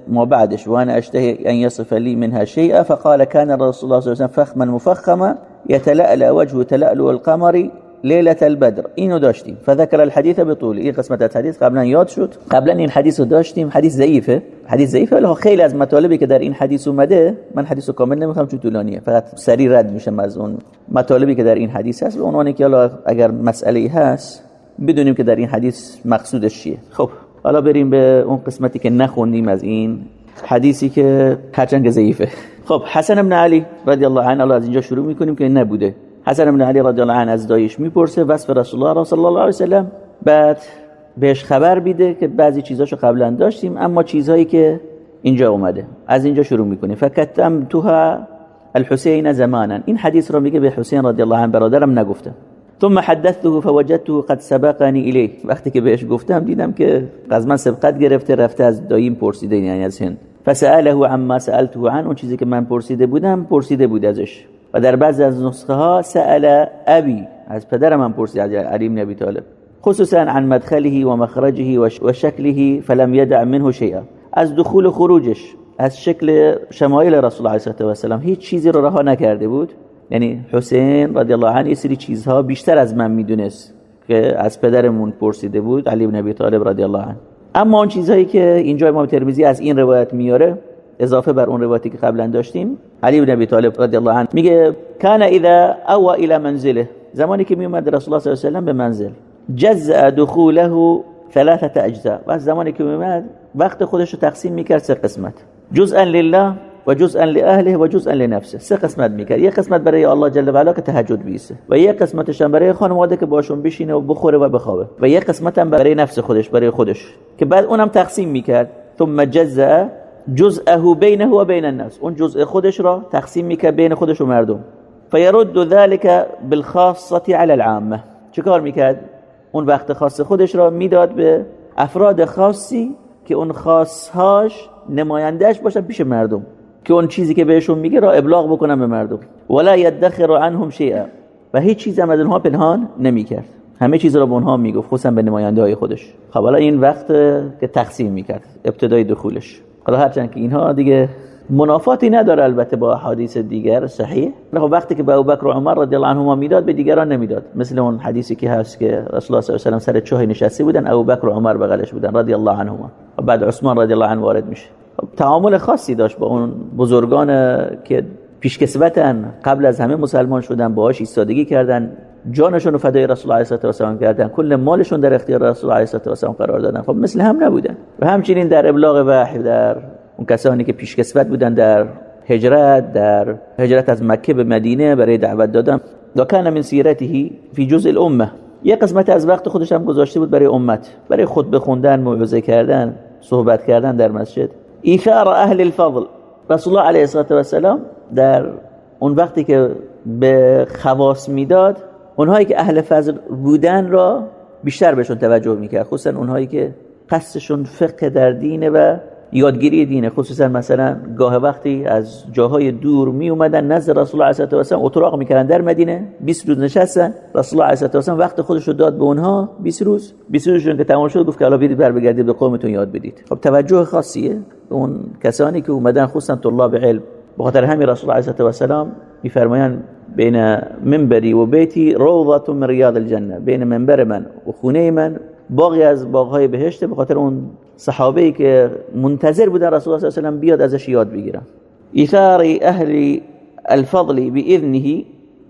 [SPEAKER 1] ما بعدش وأنا أشتهي أن يصف لي منها شيئا فقال كان رسول الله صلى الله عليه وسلم فخما مفخما يتلألأ وجه تلألؤ القمر ليلة البدر. اینو داشتیم. فذكر الحديث بطول این قسمت از حدیث قبلا یاد شد. قبلا این حدیث رو داشتیم. حدیث ضعیفه. حدیث ضعیفه ولی خیلی از مطالبی که در این حدیث اومده من حدیث رو کامل نمی‌خوام چون طولانیه. فقط سری رد میشم از اون مطالبی که در این حدیث هست. به عنوانی که حالا اگر مسئله هست بدونیم که در این حدیث مقصودش چیه. خب حالا بریم به اون قسمتی که نخوندیم از این حدیثی که هرچند ضعیفه. خب حسن بن علی رضی الله عنه الله از اینجا شروع می‌کنیم که نبوده. حسن بن علی رضی الله عنه از دایش می‌پرسه وصف رسول الله صلی الله علیه وسلم. بعد بهش خبر بیده که بعضی چیزاشو قبلا داشتیم اما چیزهایی که اینجا اومده. از اینجا شروع می‌کنیم فکتم توها الحسین زمانا. این حدیث رو میگه به حسین رضی الله عنه برادرم نگفته. ثم حدثته فوجدته قد سبقني الیه. وقتی که بهش گفتم دیدم که از من سبقت گرفته رفته از داییم پرسیده یعنی از هند. فسأله عما سألته عن اون چیزی که من پرسیده بودم پرسیده بود ازش. و در بعضی از نسخه ها سأل ابی از پدرم من پرسید علی بن ابی طالب. خصوصا عن مدخله و مخرجه و شکله فلم يدع منه شيئا از دخول خروجش از شکل شمایل رسول الله علیه و السلام هیچ چیزی رو رها نکرده بود؟ یعنی حسین رضی الله عنه سری چیزها بیشتر از من می‌دونست که از پدرمون پرسیده بود علی بن ابی طالب رضی الله عنه. اما اون چیزهایی که اینجا امام ترمذی از این روایت میاره اضافه بر اون روایتی که قبلا داشتیم. علی بن ابی طالب رضی الله عنه میگه کان اذا او الى منزله. زمانی که میومد رسول الله صلی الله علیه و به منزل. جزء دخوله ثلاثه اجزاء. و زمانی که میومد وقت خودش رو تقسیم می‌کرد سه قسمت. جزءا لله و جزءا لاهله و جزءا لنفسه. سه قسمت می‌کرد. یه قسمت برای الله جل و علا که تهجد بیسه و یه قسمتش هم برای خانواده که باشون بشینه و بخوره و بخوابه. و یه قسمت هم برای نفس خودش برای خودش. که بعد اونم تقسیم می‌کرد. ثم جزء جزءه بینه و بین الناس. اون جزء خودش را تقسیم می‌کرد بین خودش و مردم. فیرد ذلك بالخاصه على العامه چیکار می‌کرد؟ اون وقت خاص خودش را می‌داد به افراد خاصی که اون خاصهاش نمایندهش باشن پیش مردم. که اون چیزی که بهشون میگه را ابلاغ بکنن به مردم. ولا يدخر عنهم شیئا. و هیچ چیز هم از اونها پنهان نمی‌کرد. همه چیز را به اونها می‌گفت خصوصا به نماینده های خودش. خب حالا این وقت که تقسیم می‌کرد ابتدای دخولش. حالا هرچند که اینها دیگه منافاتی نداره البته با حدیث دیگر صحیح. خب وقتی که به ابوبکر و عمر رضی الله عنهما می‌داد به دیگران نمی‌داد. مثل اون حدیثی که هست که رسول الله صلی الله علیه و سر چاه نشسته بودن ابوبکر و عمر بغلش بودن رضی الله عنهما. و بعد عثمان رضی الله عنه وارد میشه. خب تعامل خاصی داشت با اون بزرگان که پیشکسوتن قبل از همه مسلمان شدن باهاش ایستادگی کردن. جانشون رو فدای رسول الله علیه و سلم کردن. کل مالشون در اختیار رسول الله علیه و سلم قرار دادن. خب مثل هم نبودن. و همچنین در ابلاغ وحی در اون کسانی که پیشکسوت بودن در هجرت در هجرت از مکه به مدینه برای دعوت دادن. و کان من سیرته فی جزء الامه. یه قسمت از وقت خودش هم گذاشته بود برای امت. برای خود بخوندن موعظه کردن صحبت کردن در مسجد. ایثار اهل الفضل. رسول الله علیه و السلام در اون وقتی که به خواص می‌داد اونهایی که اهل فضل بودن را بیشتر بهشون توجه می‌کرد خصوصا اونهایی که قصدشون فقه در دینه و یادگیری دینه خصوصا مثلا گاه وقتی از جاهای دور می اومدن نزد رسول الله علیه و سلم اتراق می‌کردن در مدینه 20 روز نشستن رسول الله علیه و سلم وقت خودش رو داد به اونها 20 روز 20 روزشون که تمام شد گفت که الان برید بر بگردید به قومتون یاد بدید. خب توجه خاصیه اون کسانی که اومدن خصوصا طلاب علم. بخاطر همین رسول الله علیه و سلم میفرمایند بین منبری و بیتی روضه من ریاض الجنه بین منبر من و خونه من. باقی از باغهای بهشت به خاطر اون صحابه که منتظر بودن رسول الله صلی الله علیه و بیاد ازش یاد بگیرن. ایثار اهل الفضل باذنه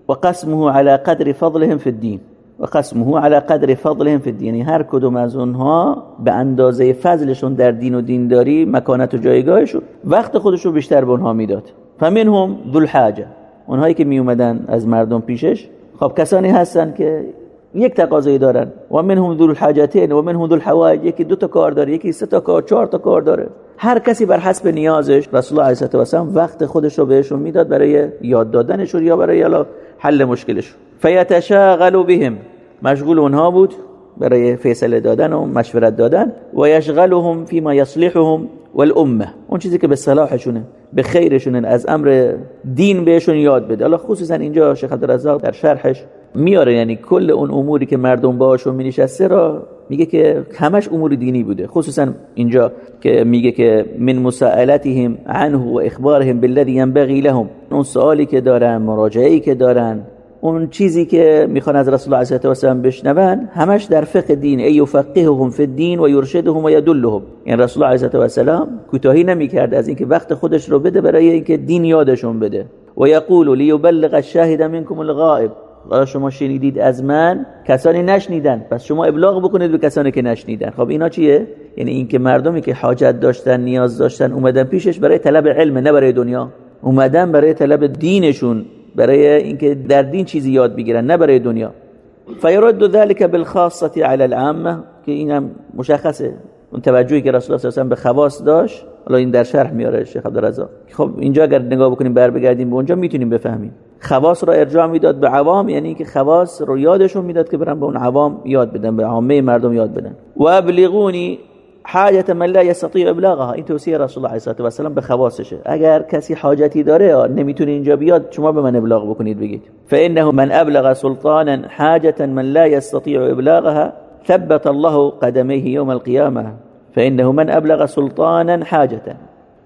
[SPEAKER 1] وقسمه على قدر فضلهم في الدين وقسمه على قدر فضلهم في الدين یعنی هر کدوم از اونها به اندازه فضلشون در دین و دینداری مکانت و جایگاهشون. وقت خودش رو بیشتر به اونها می‌داد. فمنهم ذو الحاجه اونهایی که می اومدن از مردم پیشش خب کسانی هستن که یک تقاضایی دارن. و منهم ذو الحاجتین و منهم ذو الحوائج. یکی دو تا کار داره یکی سه تا کار چهار تا کار داره. هر کسی بر حسب نیازش رسول الله علیه و سلم وقت خودش رو بهشون می‌داد برای یاد دادنشون یا برای حل مشکلش. فیتشاغل بهم. مشغول اونها بود. برای فیصله دادن و مشورت دادن. و یشغلهم فيما یصلحهم والامه اون چیزی که به صلاحشونه به خیرشونه از امر دین بهشون یاد بده. الله خصوصا اینجا شیخ عبدالرزاق در شرحش میاره یعنی کل اون اموری که مردم باهاشون مینشسته را میگه که همش امور دینی بوده. خصوصا اینجا که میگه که من مسائلتهم عنه و اخبارهم بالذی ينبغي لهم. اون سوالی که دارن مراجعه‌ای که دارن اون چیزی که می‌خوان از رسول الله علیه و سلم بشنون همش در فقه دین ای یفقههم فی الدین و یرشدهم و یدلهم. این رسول الله علیه و سلم کوتاهی نمی‌کرد از اینکه وقت خودش رو بده برای اینکه دین یادشون بده. و یقول لیبلغ الشاهد منکم الغائب. حالا شما شنیدید از من؟ کسانی نشنیدن. پس شما ابلاغ بکنید به کسانی که نشنیدن. خب اینا چیه؟ یعنی اینکه مردمی که حاجت داشتن نیاز داشتن اومدن پیشش برای طلب علم نه برای دنیا. اومدن برای طلب دینشون. برای اینکه در دین چیزی یاد بگیرن نه برای دنیا. فیرد ذلك بالخاصه على العامه که اینم مشخصه. اون توجهی که رسول الله به خواص داشت حالا این در شرح میاره شیخ عبدالرزاق. خب اینجا اگر نگاه بکنیم بر بگردیم به اونجا می‌تونیم بفهمیم. خواص را ارجاع می‌داد به عوام یعنی که خواص رو یادشون می‌داد که برن به اون عوام یاد بدن به عامه مردم یاد بدن. و ابلغونی حاجت من لا يستطيع ابلاغها این توصیه رسول الله علیه و سلم به خواصشه. اگر کسی حاجتی داره نمی‌تونه اینجا بیاد شما به من ابلاغ بکنید بگید. فانه من ابلغ سلطانا حاجه من لا يستطيع ابلاغها ثبت الله قدميه يوم القيامه فانه من ابلغ سلطانا حاجه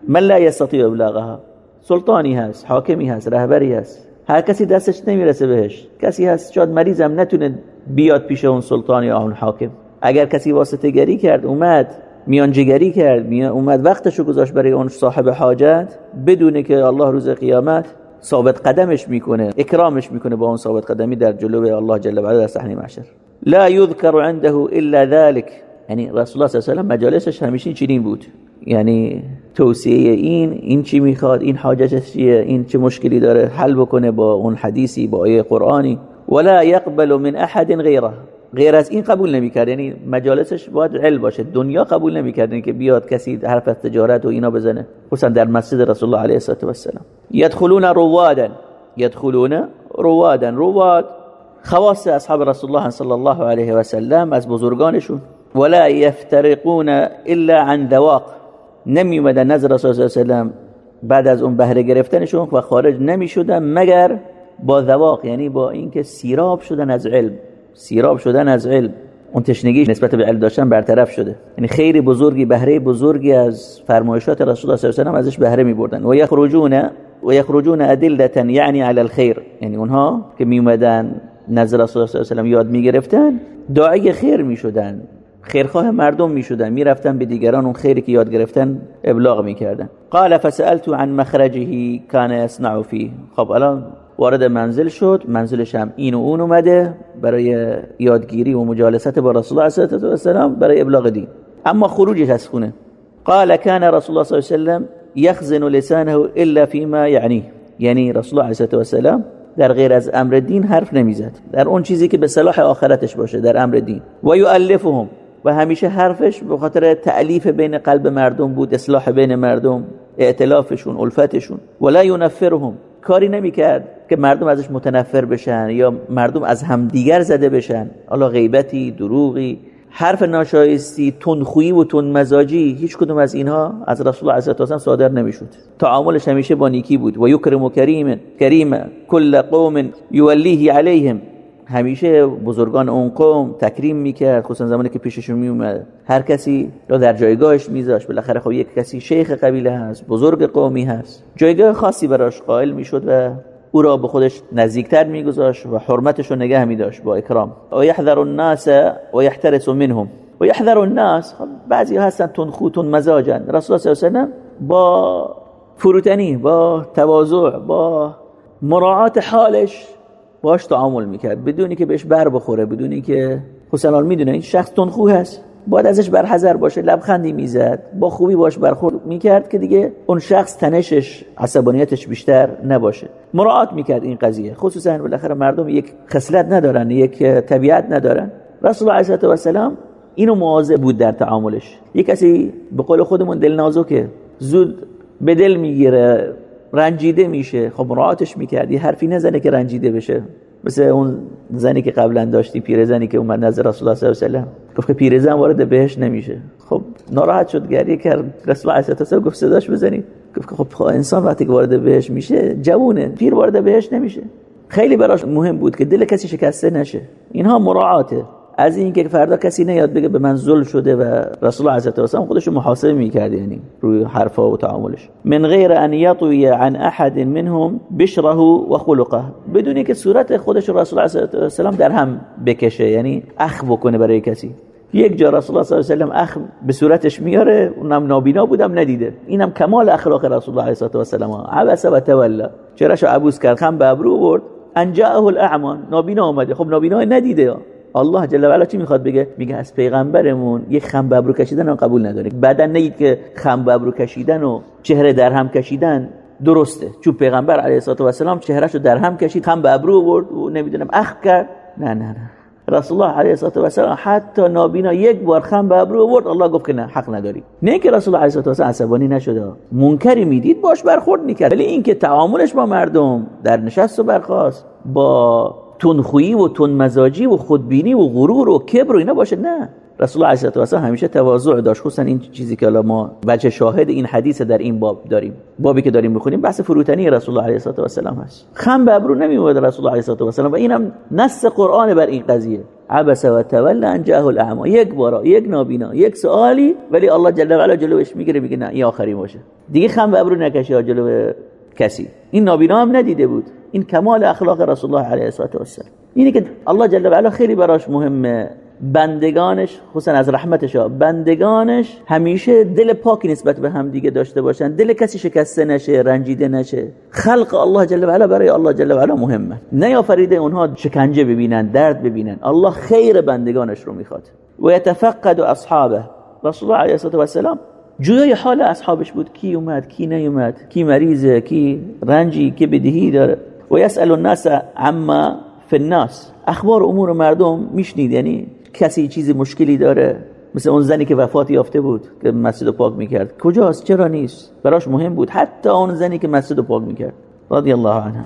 [SPEAKER 1] من لا يستطيع ابلاغها سلطانی هست حاکمی هست رهبری هست. هر کسی دستش نمی‌رسه بهش. کسی هست شاید مریضم نتونه بیاد پیش اون سلطان یا اون حاکم. اگر کسی واسطه گری کرد اومد میانجیگری کرد اومد وقتشو گذاشت برای اون صاحب حاجت بدونه که الله روز قیامت ثابت قدمش می‌کنه اکرامش می‌کنه با اون ثابت قدمی در جلو الله جل و علا در صحنه محشر. لا يذكر عنده الا ذلك یعنی رسول الله صلی الله علیه و مجالسش همیشه چنین بود. یعنی توصیه این این چی می‌خواد این حاجتش چیه این چه مشکلی داره حل بکنه با اون حدیثی با آیه قرآنی. ولا يقبل من احد غیره. غیر از این قبول نمی‌کرد. یعنی مجالسش باید علم باشه. دنیا قبول نمی‌کرد. یعنی که بیاد کسی حرف از تجارت و اینا بزنه. خصوصا در مسجد رسول الله علیه و السلام یدخلون روادا. یدخلون روادا. رواد خواص اصحاب رسول الله صلی الله علیه و سلم از بزرگانشون. ولا یفترقون الا عن ذواق. نمی اومدن نظر رسول الله صلی الله علیه و بعد از اون بهره گرفتنشون و خارج نمی شدن مگر با ذواق. یعنی با اینکه سیراب شدن از علم. سیراب شدن از علم اون تشنگی نسبت به علم داشتن برطرف شده. یعنی خیری بزرگی بهره بزرگی از فرمایشات رسول الله صلی الله علیه و ازش بهره میبردن. و یخرجون و یخرجون ادله یعنی علی الخیر. یعنی اونها که می نظر رسول الله صلی الله علیه و یاد می‌گرفتن داعی خیر می‌شدن. خیرخواه مردم می‌شدن. می‌رفتن به دیگران اون خیری که یاد گرفتن ابلاغ می‌کردن. قال فسالت عن مخرجه كان يصنع فيه خب الان وارد منزل شد. منزلش هم این و اون اومده برای یادگیری و مجالست با رسول الله صلی الله علیه و سلم برای ابلاغ دین. اما خروجش از خونه. قال كان رسول الله صلی الله علیه و سلم يخزن لسانه الا فيما يعني یعنی رسول الله علیه و سلم در غیر از امر دین حرف نمی‌زد. در اون چیزی که به صلاح آخرتش باشه در امر دین. و یؤلفهم. و همیشه حرفش به خاطر تعلیف بین قلب مردم بود اصلاح بین مردم اعتلافشون الفتشون. ولا ینفرهم. کاری نمی‌کرد که مردم ازش متنفر بشن یا مردم از همدیگر زده بشن. حالا غیبتی دروغی حرف ناشایستی تنخویی و تن مزاجی هیچ کدوم از اینها از رسول الله علیه و صادر نمی‌شد. تعاملش همیشه با نیکی بود. و یکرم کریم کریم کل قوم یولیه علیهم. همیشه بزرگان اون قوم تکریم می‌کرد خصوصا زمانی که پیششون میومد هر کسی را در جایگاهش میذاشت. بالاخره خب یک کسی شیخ قبیله هست بزرگ قومی هست. جایگاه خاصی براش قائل می‌شد و او را به خودش نزدیکتر میگذاشت و حرمتش رو نگه میداشت با اکرام. و یحذر الناس و یحترس منهم. و یحذر الناس. خب بعضی هستن تنخوتون مزاجن. رسول الله صلی الله با فروتنی با تواضع با مراعات حالش باش تعامل می‌کرد. بدونی که بهش بر بخوره بدونی که حسنال می‌دونه این شخص تنخو هست. باید ازش برحذر باشه لبخندی می‌زد با خوبی باش برخورد می‌کرد که دیگه اون شخص تنشش عصبانیتش بیشتر نباشه. مراعات می‌کرد این قضیه. خصوصا بالاخره مردم یک خصلت ندارن یک طبیعت ندارن. رسول الله علیه و سلام اینو مواظب بود در تعاملش. یک کسی به قول خودمون دل نازکه زود به دل می‌گیره رنجیده میشه. خب مراعاتش می‌کردی. حرفی نزنه که رنجیده بشه. مثل اون زنی که قبلا داشتی پیرزنی که اومد نظر رسول الله صلی الله علیه و گفت که پیرزن وارد بهش نمیشه. خب ناراحت شد. گریه کرد رسول الله صلی الله علیه و گفت صداش بزنی. گفت خب انسان وقتی که وارد بهش میشه جوونه. پیر وارد بهش نمیشه. خیلی براش مهم بود که دل کسی شکسته نشه. اینها مراعاته. از اینکه فردا کسی نیاد بگه به من ظلم شده و رسول الله علیه و خودش محاسبه می‌کرد یعنی روی حرفا و تعاملش. من غیر ان یطوی عن احد منهم بشره و خلقه. بدون که صورت خودش رسول الله علیه و سلام در هم بکشه یعنی اخ بکنه برای کسی. یک جا رسول الله صلی الله علیه و اخ به صورتش میاره اونم نابینا بودم ندیده. اینم کمال اخلاق رسول الله علیه و سلام عبس و تولا چراشو عبوس کرد؟ خم به ابرو برد. انجاه الاعمى. نابینا اومده خب نابینا ندیده الله جل و علا چی می‌خواد بگه؟ میگه از پیغمبرمون یک خم ببرو کشیدن رو قبول نداره. بعدا نگید که خم ببرو کشیدن و چهره در هم کشیدن درسته. چون پیغمبر علیه الصلاه و السلام چهرهشو در هم کشید خم به ابرو برد و نمی‌دونم اخ کرد. نه نه نه. رسول الله علیه الصلاه و السلام حتی نابینا یک بار خم به ابرو برد الله گفت که نه حق نداری. نه که رسول الله علیه الصلاه و السلام عصبانی نشده. منکری می‌دید باش برخورد می‌کرد. ولی اینکه تعاملش با مردم در نشست و برخاست با تنخویی و تن مزاجی و خودبینی و غرور و کبر و اینا باشه. نه. رسول الله علیه و همیشه تواضع داشت. خصوصا این چیزی که الان ما بچه شاهد این حدیث در این باب داریم بابی که داریم می‌خونیم بحث فروتنی رسول الله علیه و سلام هست. خم به ابرو نمیومد رسول الله علیه و سلام و اینم نص قرآن بر این قضیه. عبس و تولى ان جاءه الاعمى یک بارا یک نابینا یک سوالی ولی الله جل و علا جلوش می‌گیره میگه نه این آخری باشه. دیگه خم به ابرو نکشه جلو کسی. این نابینا هم ندیده بود. این کمال اخلاق رسول الله علیه و سلم اینه که الله جل و علا خیلی براش مهمه. بندگانش خصوصا از رحمتش بندگانش همیشه دل پاکی نسبت به هم دیگه داشته باشن. دل کسی شکسته نشه رنجیده نشه. خلق الله جل و علا برای الله جل و علا مهمه. نیافریده اونها شکنجه ببینن درد ببینن. الله خیر بندگانش رو می‌خواد. و یتفقد اصحابه. رسول الله علیه و سلام جویای حال اصحابش بود. کی اومد کی نیومد کی مریضه کی رنجی کی بدهی داره. و یسأل الناس عما فی الناس. اخبار امور مردم میشنید یعنی کسی چیزی مشکلی داره. مثل اون زنی که وفات یافته بود که مسجد پاک می‌کرد. کجاست؟ چرا نیست؟ براش مهم بود حتی اون زنی که مسجد پاک می‌کرد. رضی الله عنها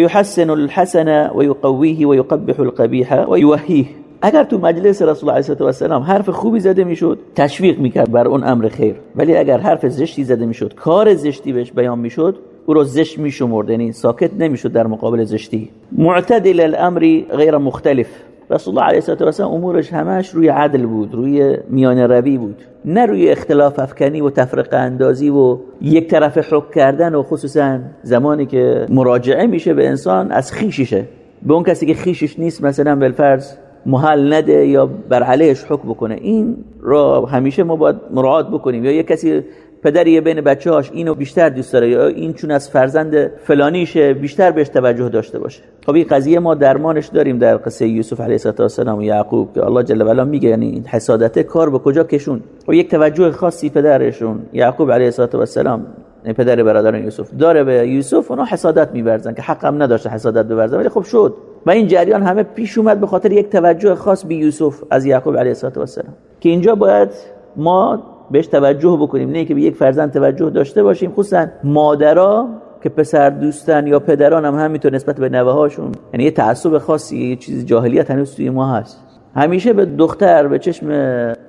[SPEAKER 1] یحسن الحسن و یقویه و یقبح القبیح و یوهیه. اگر تو مجلس رسول الله علیه و سلام حرف خوبی زده می‌شد تشویق می‌کرد بر اون امر خیر. ولی اگر حرف زشتی زده می‌شد کار زشتی بهش بیان می‌شد او رو زشت میشمرد یعنی ساکت نمی‌شد در مقابل زشتی. معتدل الامر غیر مختلف. رسول الله علیه و سلم امورش همش روی عدل بود روی میان روی بود. نه روی اختلاف افکنی و تفرقه اندازی و یک طرف حکم کردن و خصوصا زمانی که مراجعه میشه به انسان از خیششه به اون کسی که خیشش نیست مثلا بالفرض محل نده یا بر علیهش حکم بکنه. این را همیشه ما باید مراعات بکنیم. یا یک کسی پدری بین بچه‌هاش اینو بیشتر دوست داره یا این چون از فرزند فلانیشه بیشتر بهش توجه داشته باشه. خب این قضیه ما درمانش داریم در قصه یوسف علیه السلام و یعقوب که الله جل و علا میگه یعنی این کار به کجا کشون؟ و یک توجه خاصی پدرشون یعقوب علیه السلام پدر برادران یوسف داره به یوسف اونا حسادت می‌ورزن که حقم نداشته حسادت بورزن ولی خب شد. و این جریان همه پیش اومد به خاطر یک توجه خاص به یوسف از یعقوب علیه السلام که اینجا باید ما بهش توجه بکنیم نه که به یک فرزند توجه داشته باشیم. خصوصا مادرها که پسر دوستن یا پدران هم همینطور نسبت به نوه هاشون یعنی یه تعصب خاصی یه چیز جاهلیت هنوز توی ما هست. همیشه به دختر به چشم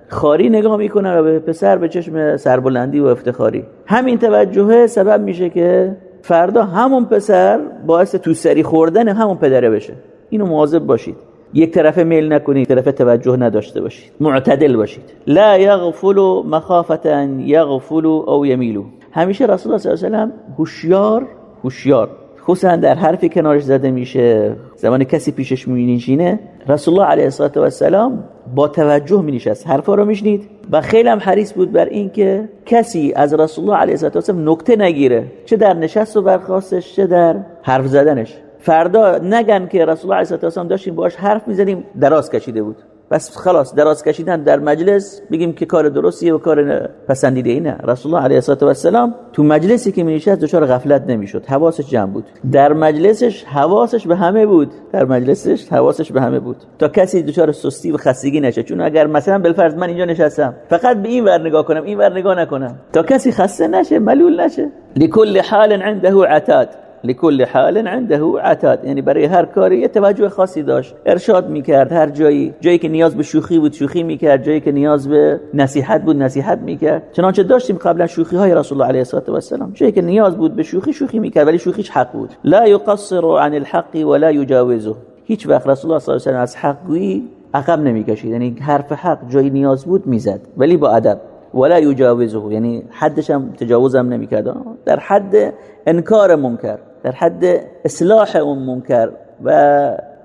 [SPEAKER 1] خاری نگاه می‌کنن و به پسر به چشم سربلندی و افتخاری. همین توجهه سبب میشه که فردا همون پسر باعث تو سری خوردن همون پدره بشه. اینو مواظب باشید. یک طرف میل نکنید طرف توجه نداشته باشید. معتدل باشید. لا یغفل مخافه ان یغفل او یمیلو. همیشه رسول الله صلی الله علیه و آله هوشیار هوشیار. خصوصا در حرفی کنارش زده میشه زمان کسی پیشش مینشینه رسول الله علیه و السلام با توجه می نشست حرفا رو میشنید. و خیلی هم حریص بود بر اینکه کسی از رسول الله علیه و السلام نکته نگیره چه در نشست و برخواستش چه در حرف زدنش. فردا نگن که رسول الله علیه و السلام داشتیم باش حرف می‌زدیم دراز کشیده بود. بس خلاص دراز کشیدن در مجلس بگیم که کار درستیه و کار پسندیده اینه. رسول الله علیه و السلام تو مجلسی که مینشست دچار غفلت نمی‌شد. حواسش جمع بود. در مجلسش حواسش به همه بود. در مجلسش حواسش به همه بود. تا کسی دچار سستی و خستگی نشه. چون اگر مثلا بالفرض من اینجا نشستم فقط به این ور نگاه کنم این ور نگاه نکنم. تا کسی خسته نشه ملول نشه. لكل حال عنده عتاد. لكل حال عنده عتاد. یعنی برای هر کاری یه توجه خاصی داشت. ارشاد می‌کرد هر جایی جایی که نیاز به شوخی بود شوخی می‌کرد جایی که نیاز به نصیحت بود نصیحت می‌کرد. چنانچه داشتیم قبلا شوخی های رسول الله علیه و السلام جایی که نیاز بود به شوخی شوخی می‌کرد ولی شوخیش حق بود. لا يقصر عن الحق ولا يجاوزه هیچ وقت رسول الله صلی الله علیه و از حق گویی عقب نمی‌کشید. یعنی حرف حق جایی نیاز بود می‌زد ولی با ادب. ولا یجاوزه. یعنی حدش هم تجاوز نمی‌کرد. در حد انکار منکر. در حد اصلاح اون منکر و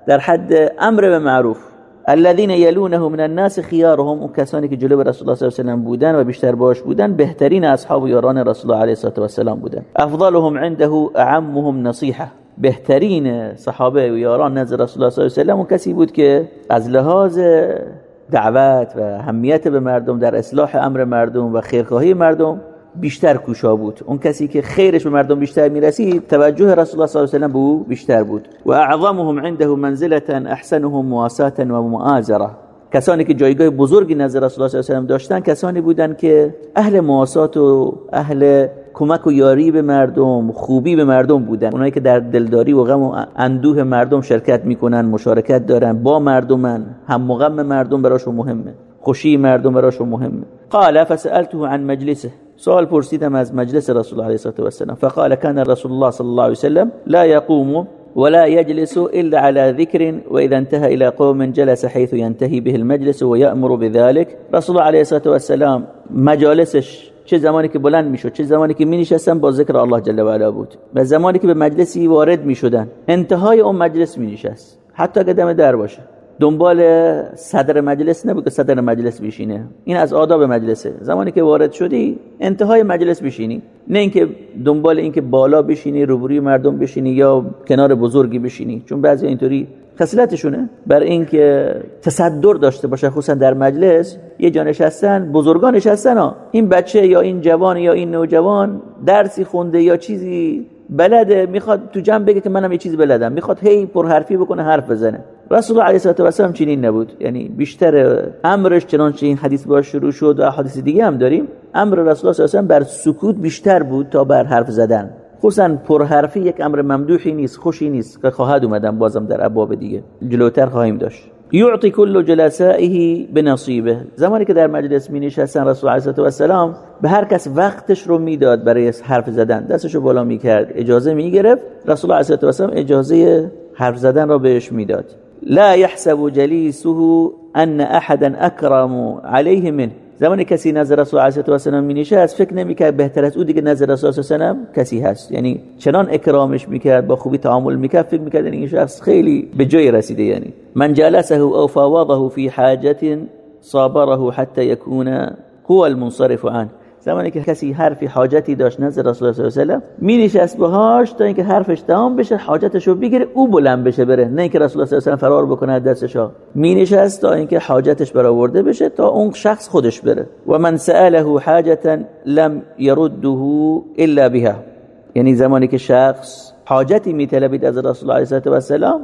[SPEAKER 1] در حد امر به معروف. الذين يلونه من الناس خيارهم اون کسانی که جلو رسول الله صلی الله علیه و بودن و بیشتر باش بودن بهترین اصحاب و یاران رسول الله علیه و سلام بودن. افضلهم عنده اعمهم نصیحه. بهترین صحابه و یاران نزد رسول الله صلی الله علیه و کسی بود که از لحاظ دعوت و همیت به مردم در اصلاح امر مردم و خیرخواهی مردم بیشتر کوشا بود. اون کسی که خیرش به مردم بیشتر می‌رسید توجه رسول الله صلی الله علیه و به او بیشتر بود. و اعظمهم عنده منزله احسنهم مواساتا و معازره کسانی که جایگاه بزرگی نزد رسول الله صلی الله علیه و داشتن کسانی بودند که اهل مواسات و اهل کمک و یاری به مردم خوبی به مردم بودن. اونایی که در دلداری و غم و اندوه مردم شرکت می‌کنن مشارکت دارن با مردمن. هم غم مردم براشون مهمه. خوشی مردم براشون مهمه. قال فسألته عن مجلسه. سوال پرسیدم از مجلس رسول الله علیه و السلام فقال كان رسول الله صلی الله علیه وسلم لا يقوم ولا يجلس إلا على ذكر وإذا انتهى إلى قوم جلس حيث ينتهي به المجلس ويأمر بذلك رسول الله علیه و السلام مجالسش چه زمانی که بلند می‌شد چه زمانی که می با ذکر الله جل و علا بود و زمانی که به مجلسی وارد می‌شدن انتهای اون مجلس می نشست حتی اگه دم در باشه. دنبال صدر مجلس نبود که صدر مجلس بشینه. این از آداب مجلسه. زمانی که وارد شدی انتهای مجلس بشینی. نه اینکه دنبال اینکه بالا بشینی روبروی مردم بشینی یا کنار بزرگی بشینی. چون بعضی اینطوری خصلتشونه. بر اینکه تصدر داشته باشه خصوصا در مجلس یه جا نشستن بزرگان نشستن ها. این بچه یا این جوان یا این نوجوان درسی خونده یا چیزی بلده می‌خواد تو جمع بگه که منم یه چیز بلدم. می‌خواد هی پر حرفی بکنه حرف بزنه. رسول الله علیه و سلم چنین نبود. یعنی بیشتر امرش چنانچه این حدیث باش شروع شد و حدیث دیگه هم داریم امر رسول الله صلی علیه بر سکوت بیشتر بود تا بر حرف زدن. خصوصا پرحرفی یک امر ممدوحی نیست خوشی نیست که خواهد اومدن بازم در ابواب دیگه جلوتر خواهیم داشت. یعطی کل جلسائه بنصیبه. زمانی که در مجلس می نشستن رسول الله و السلام به هر کس وقتش رو می‌داد برای حرف زدن. دستشو بالا می‌کرد اجازه می‌گرفت رسول الله و السلام اجازه حرف زدن را بهش می‌داد. لا يحسب جلیسه أن احدا اکرم علیه منه. زمانی کسی نظر رسول علیه و سلام می نشست فکر نمیکرد بهتر از أو دیگه نظر رسول سلام کسی هست. یعنی چنان اکرامش میکرد با خوبی تعامل میکرد فکر میکرد این شخص خیلی به جای یعنی من جلسه أو فاوضه في حاجة صابره حتى يكون هو المنصرف عنه. زمانی که کسی حرفی حاجتی داشت نزد رسول الله صلی الله علیه و می نشست باهاش تا اینکه حرفش تمام بشه حاجتش رو بگیره او بلند بشه بره. نه اینکه رسول الله صلی الله علیه و فرار بکنه از دستش می نشست تا اینکه حاجتش برآورده بشه تا اون شخص خودش بره. و من سأله حاجتا لم يرده الا بها. یعنی زمانی که شخص حاجتی میطلبید از رسول الله علیه و سلام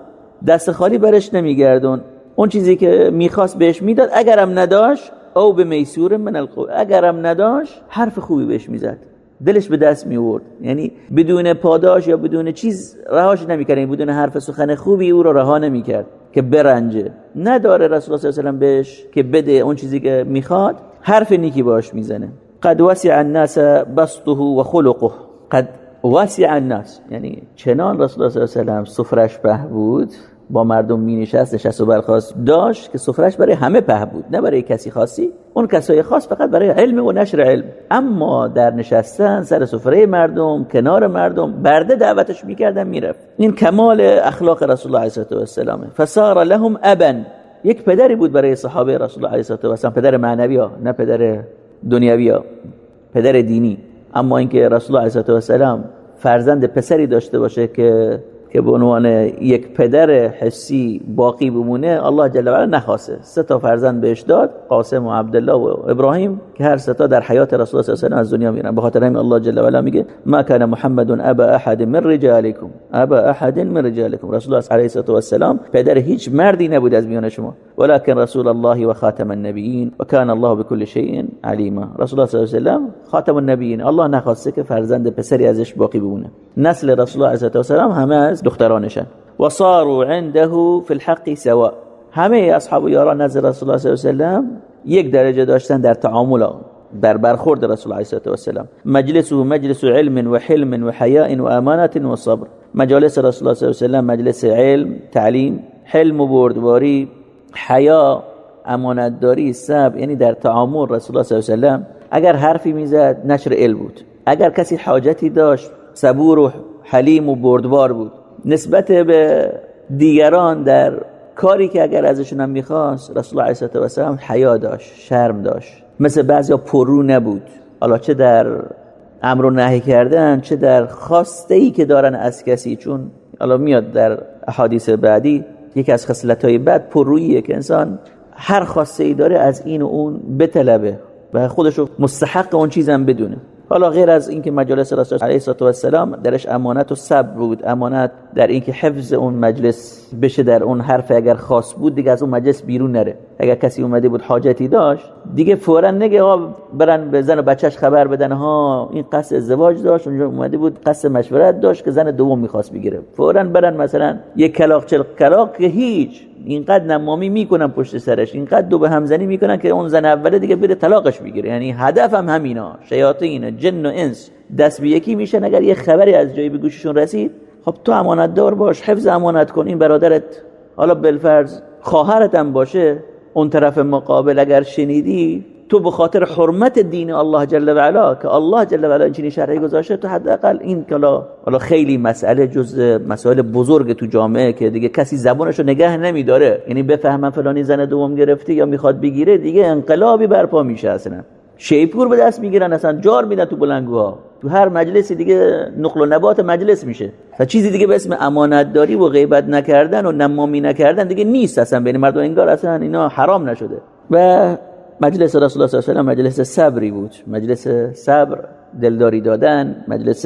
[SPEAKER 1] دست خالی برش نمیگردون. اون چیزی که می‌خواست بهش می‌داد اگرم نداشت او به میسور من القول اگرم نداشت حرف خوبی بهش می‌زد. دلش به دست می یعنی بدون پاداش یا بدون چیز رهاش نمی‌کرد. یعنی بدون حرف سخن خوبی او رو رها نمی‌کرد. که برنجه. نداره رسول الله صلی الله علیه و بهش که بده اون چیزی که می‌خواد حرف نیکی باش می‌زنه. قد وسع الناس بسطه و خلقه. قد وسع الناس. یعنی چنان رسول الله صلی الله علیه و سفرش به بود با مردم می نشست نشست و برخواست داشت که سفرش برای همه په بود نه برای کسی خاصی. اون کسای خاص فقط برای علم و نشر علم. اما در نشستن سر سفره مردم کنار مردم برده دعوتش می‌کردن می‌رفت. این کمال اخلاق رسول الله علیه و السلام فصار لهم ابا یک پدری بود برای صحابه رسول الله علیه و السلام پدر معنوی ها نه پدر دنیوی ها پدر دینی. اما اینکه رسول الله علیه و السلام فرزند پسری داشته باشه که که به عنوان یک پدر حسی باقی بمونه الله جل و علا نخواسته. سه تا فرزند بهش داد قاسم و عبدالله و ابراهیم که هر سه تا در حیات رسول الله صلی الله از دنیا میرن. به خاطر همین الله جل و علا میگه ما کان محمد ابا احد من رجالکم ابا احد من رجالکم رسول الله علیه و السلام پدر هیچ مردی نبود از میان شما. ولكن رسول الله و خاتم النبیین و کان الله بكل شيء علیما رسول الله صلی الله علیه و خاتم النبیین. الله نخواسته که فرزند پسری ازش باقی بمونه. نسل رسول الله علیه و السلام همه از دخترانشن و صاروا عنده في الحق سواء. همه اصحاب و یاران نزد رسول الله صلی الله علیه و یک درجه داشتن در تعامل در برخورد رسول الله علیه و السلام مجلس و مجلس علم و حلم و حیاء و امانت و صبر. مجالس رسول الله صلی الله علیه و مجلس علم تعلیم حلم و بردباری حیا امانتداری صبر یعنی در تعامل رسول الله صلی الله علیه و اگر حرفی می‌زد نشر علم بود. اگر کسی حاجتی داشت صبور و حلیم و بردبار بود. نسبت به دیگران در کاری که اگر ازشون هم می‌خواست رسول الله علیه و سلم حیا داشت شرم داشت. مثل بعضیا پرو نبود. حالا چه در امر و نهی کردن چه در خواسته ای که دارن از کسی. چون حالا میاد در احادیث بعدی یکی از خصلت های بد پرروییه که انسان هر خواسته ای داره از این و اون بطلبه و خودشو مستحق اون چیزم بدونه. حالا غیر از اینکه مجالس رسول علیه و السلام درش امانت و صبر بود. امانت در اینکه حفظ اون مجلس بشه در اون حرف اگر خاص بود دیگه از اون مجلس بیرون نره. اگر کسی اومده بود حاجتی داشت دیگه فورا نگه آقا برن به زن و بچهش خبر بدن. ها این قصد ازدواج داشت اونجا اومده بود قصد مشورت داشت که زن دوم می‌خواست بگیره. فورا برن مثلا یک کلاق چل کلاق که هیچ اینقدر نمامی می‌کنن پشت سرش اینقدر دو به همزنی می‌کنن که اون زن اوله دیگه بره طلاقش بگیره. یعنی هدفم همینا شیاطین جن و انس. دست به یکی میشن اگر یه خبری از جایی به گوششون رسید خب تو امانت دار باش حفظ امانت کن این برادرت. حالا بالفرض خواهرت هم باشه اون طرف مقابل اگر شنیدی تو به خاطر حرمت دین الله جل و علا که الله جل و علا اینچنین شرعی گذاشته تو حداقل این کلا حالا خیلی مسئله جز مسائل بزرگ تو جامعه که دیگه کسی زبانشو نگه نمیداره. یعنی بفهمن فلانی زن دوم گرفته یا می‌خواد بگیره دیگه انقلابی برپا میشه اصلا. شیپور به دست می‌گیرن اصلا جار میدن تو بلنگوها. تو هر مجلسی دیگه نقل و نبات مجلس میشه. و چیزی دیگه به اسم امانت داری و غیبت نکردن و نمامی نکردن دیگه نیست اصلا. بین مردم انگار اصلا اینا حرام نشده. و مجلس رسول الله صلی الله علیه و مجلس صبری بود. مجلس صبر دلداری دادن مجلس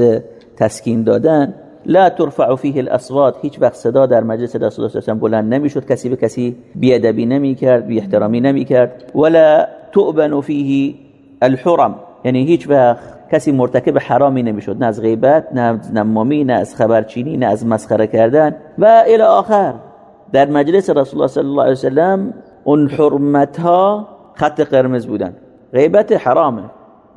[SPEAKER 1] تسکین دادن. لا ترفع فيه الاصوات هیچ وقت صدا در مجلس رسول الله صلی بلند نمی‌شد. کسی به کسی بیادبی نمی‌کرد بی احترامی نمی‌کرد. ولا تؤبن فيه الحرم. یعنی هیچ وقت کسی مرتکب حرامی نمی‌شد. نه از غیبت نه از نمامی نه از خبرچینی نه از مسخره کردن. و الی آخر. در مجلس رسول الله صلی الله علیه وسلم اون حرمت ها خط قرمز بودن. غیبت حرامه.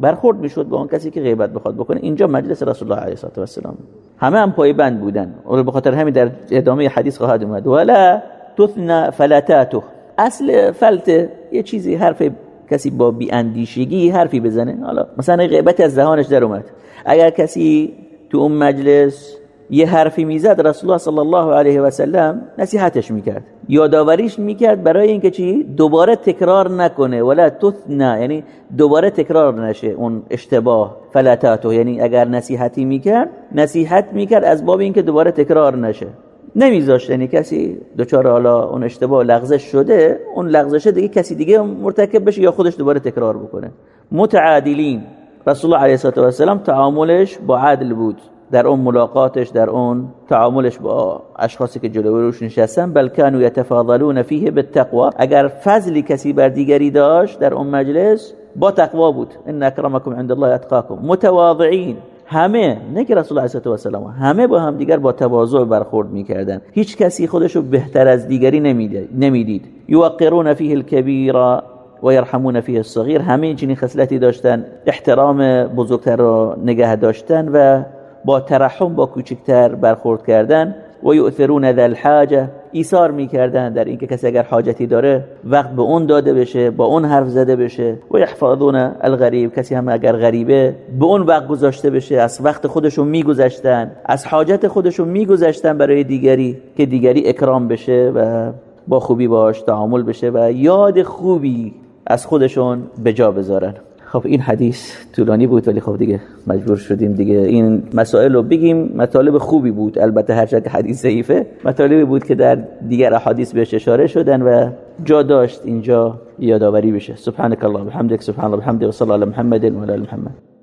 [SPEAKER 1] برخورد می‌شد با اون کسی که غیبت بخواد بکنه. اینجا مجلس رسول الله علیه و سلام همه هم بند بودن. و به خاطر همین در ادامه حدیث خواهد اومد. ولا تثنى فلتاته اصل فلت یه چیزی حرف کسی با بی اندیشگی حرفی بزنه حالا مثلا غیبت از ذهانش در اومد. اگر کسی تو اون مجلس یه حرفی می‌زد رسول الله صلی الله علیه و سلم نصیحتش می‌کرد. یادآوریش می‌کرد برای اینکه چی؟ دوباره تکرار نکنه. ولا تثنا یعنی دوباره تکرار نشه اون اشتباه. فلاتاتو یعنی اگر نصیحتی می‌کرد نصیحت می‌کرد از باب اینکه دوباره تکرار نشه. نمیذاشت. یعنی کسی دوچار حالا اون اشتباه لغزش شده اون لغزشه دیگه کسی دیگه مرتکب بشه یا خودش دوباره تکرار بکنه. متعادلین. رسول الله علیه و سلم تعاملش با عدل بود. در اون ملاقاتش در اون تعاملش با اشخاصی که جلوی روش نشستن بل كانوا يتفاضلون فيه بالتقوى اگر فضلی کسی بر دیگری داشت در اون مجلس با تقوا بود. ان اکرمکم عند الله اتقاکم. متواضعین. همه نه که رسول الله صلی الله علیه و همه با هم دیگر با تواضع برخورد می‌کردن هیچ کسی خودشو بهتر از دیگری نمی‌دید. یوقرون فیه الكبیر و یرحمون فیه الصغیر. همه چنین خصلتی داشتن احترام بزرگتر را نگه داشتن و با ترحم با کوچکتر برخورد کردن. و یؤثرون ذا الحاجه ایثار می‌کردن در اینکه کسی اگر حاجتی داره وقت به اون داده بشه با اون حرف زده بشه. و یحفظون الغریب کسی هم اگر غریبه به اون وقت گذاشته بشه. از وقت خودشون میگذشتن از حاجت خودشون میگذشتن برای دیگری که دیگری اکرام بشه و با خوبی باش تعامل بشه و یاد خوبی از خودشون به جا بذارن. خب این حدیث طولانی بود ولی خب دیگه مجبور شدیم دیگه این مسائل رو بگیم. مطالب خوبی بود. البته هر که حدیث ضعیفه. مطالبی بود که در دیگر احادیث بهش اشاره شدن و جا داشت اینجا یادآوری بشه. سبحانك الله بحمدك سبحان الله بحمدك وصلى الله على محمد وعلى محمد.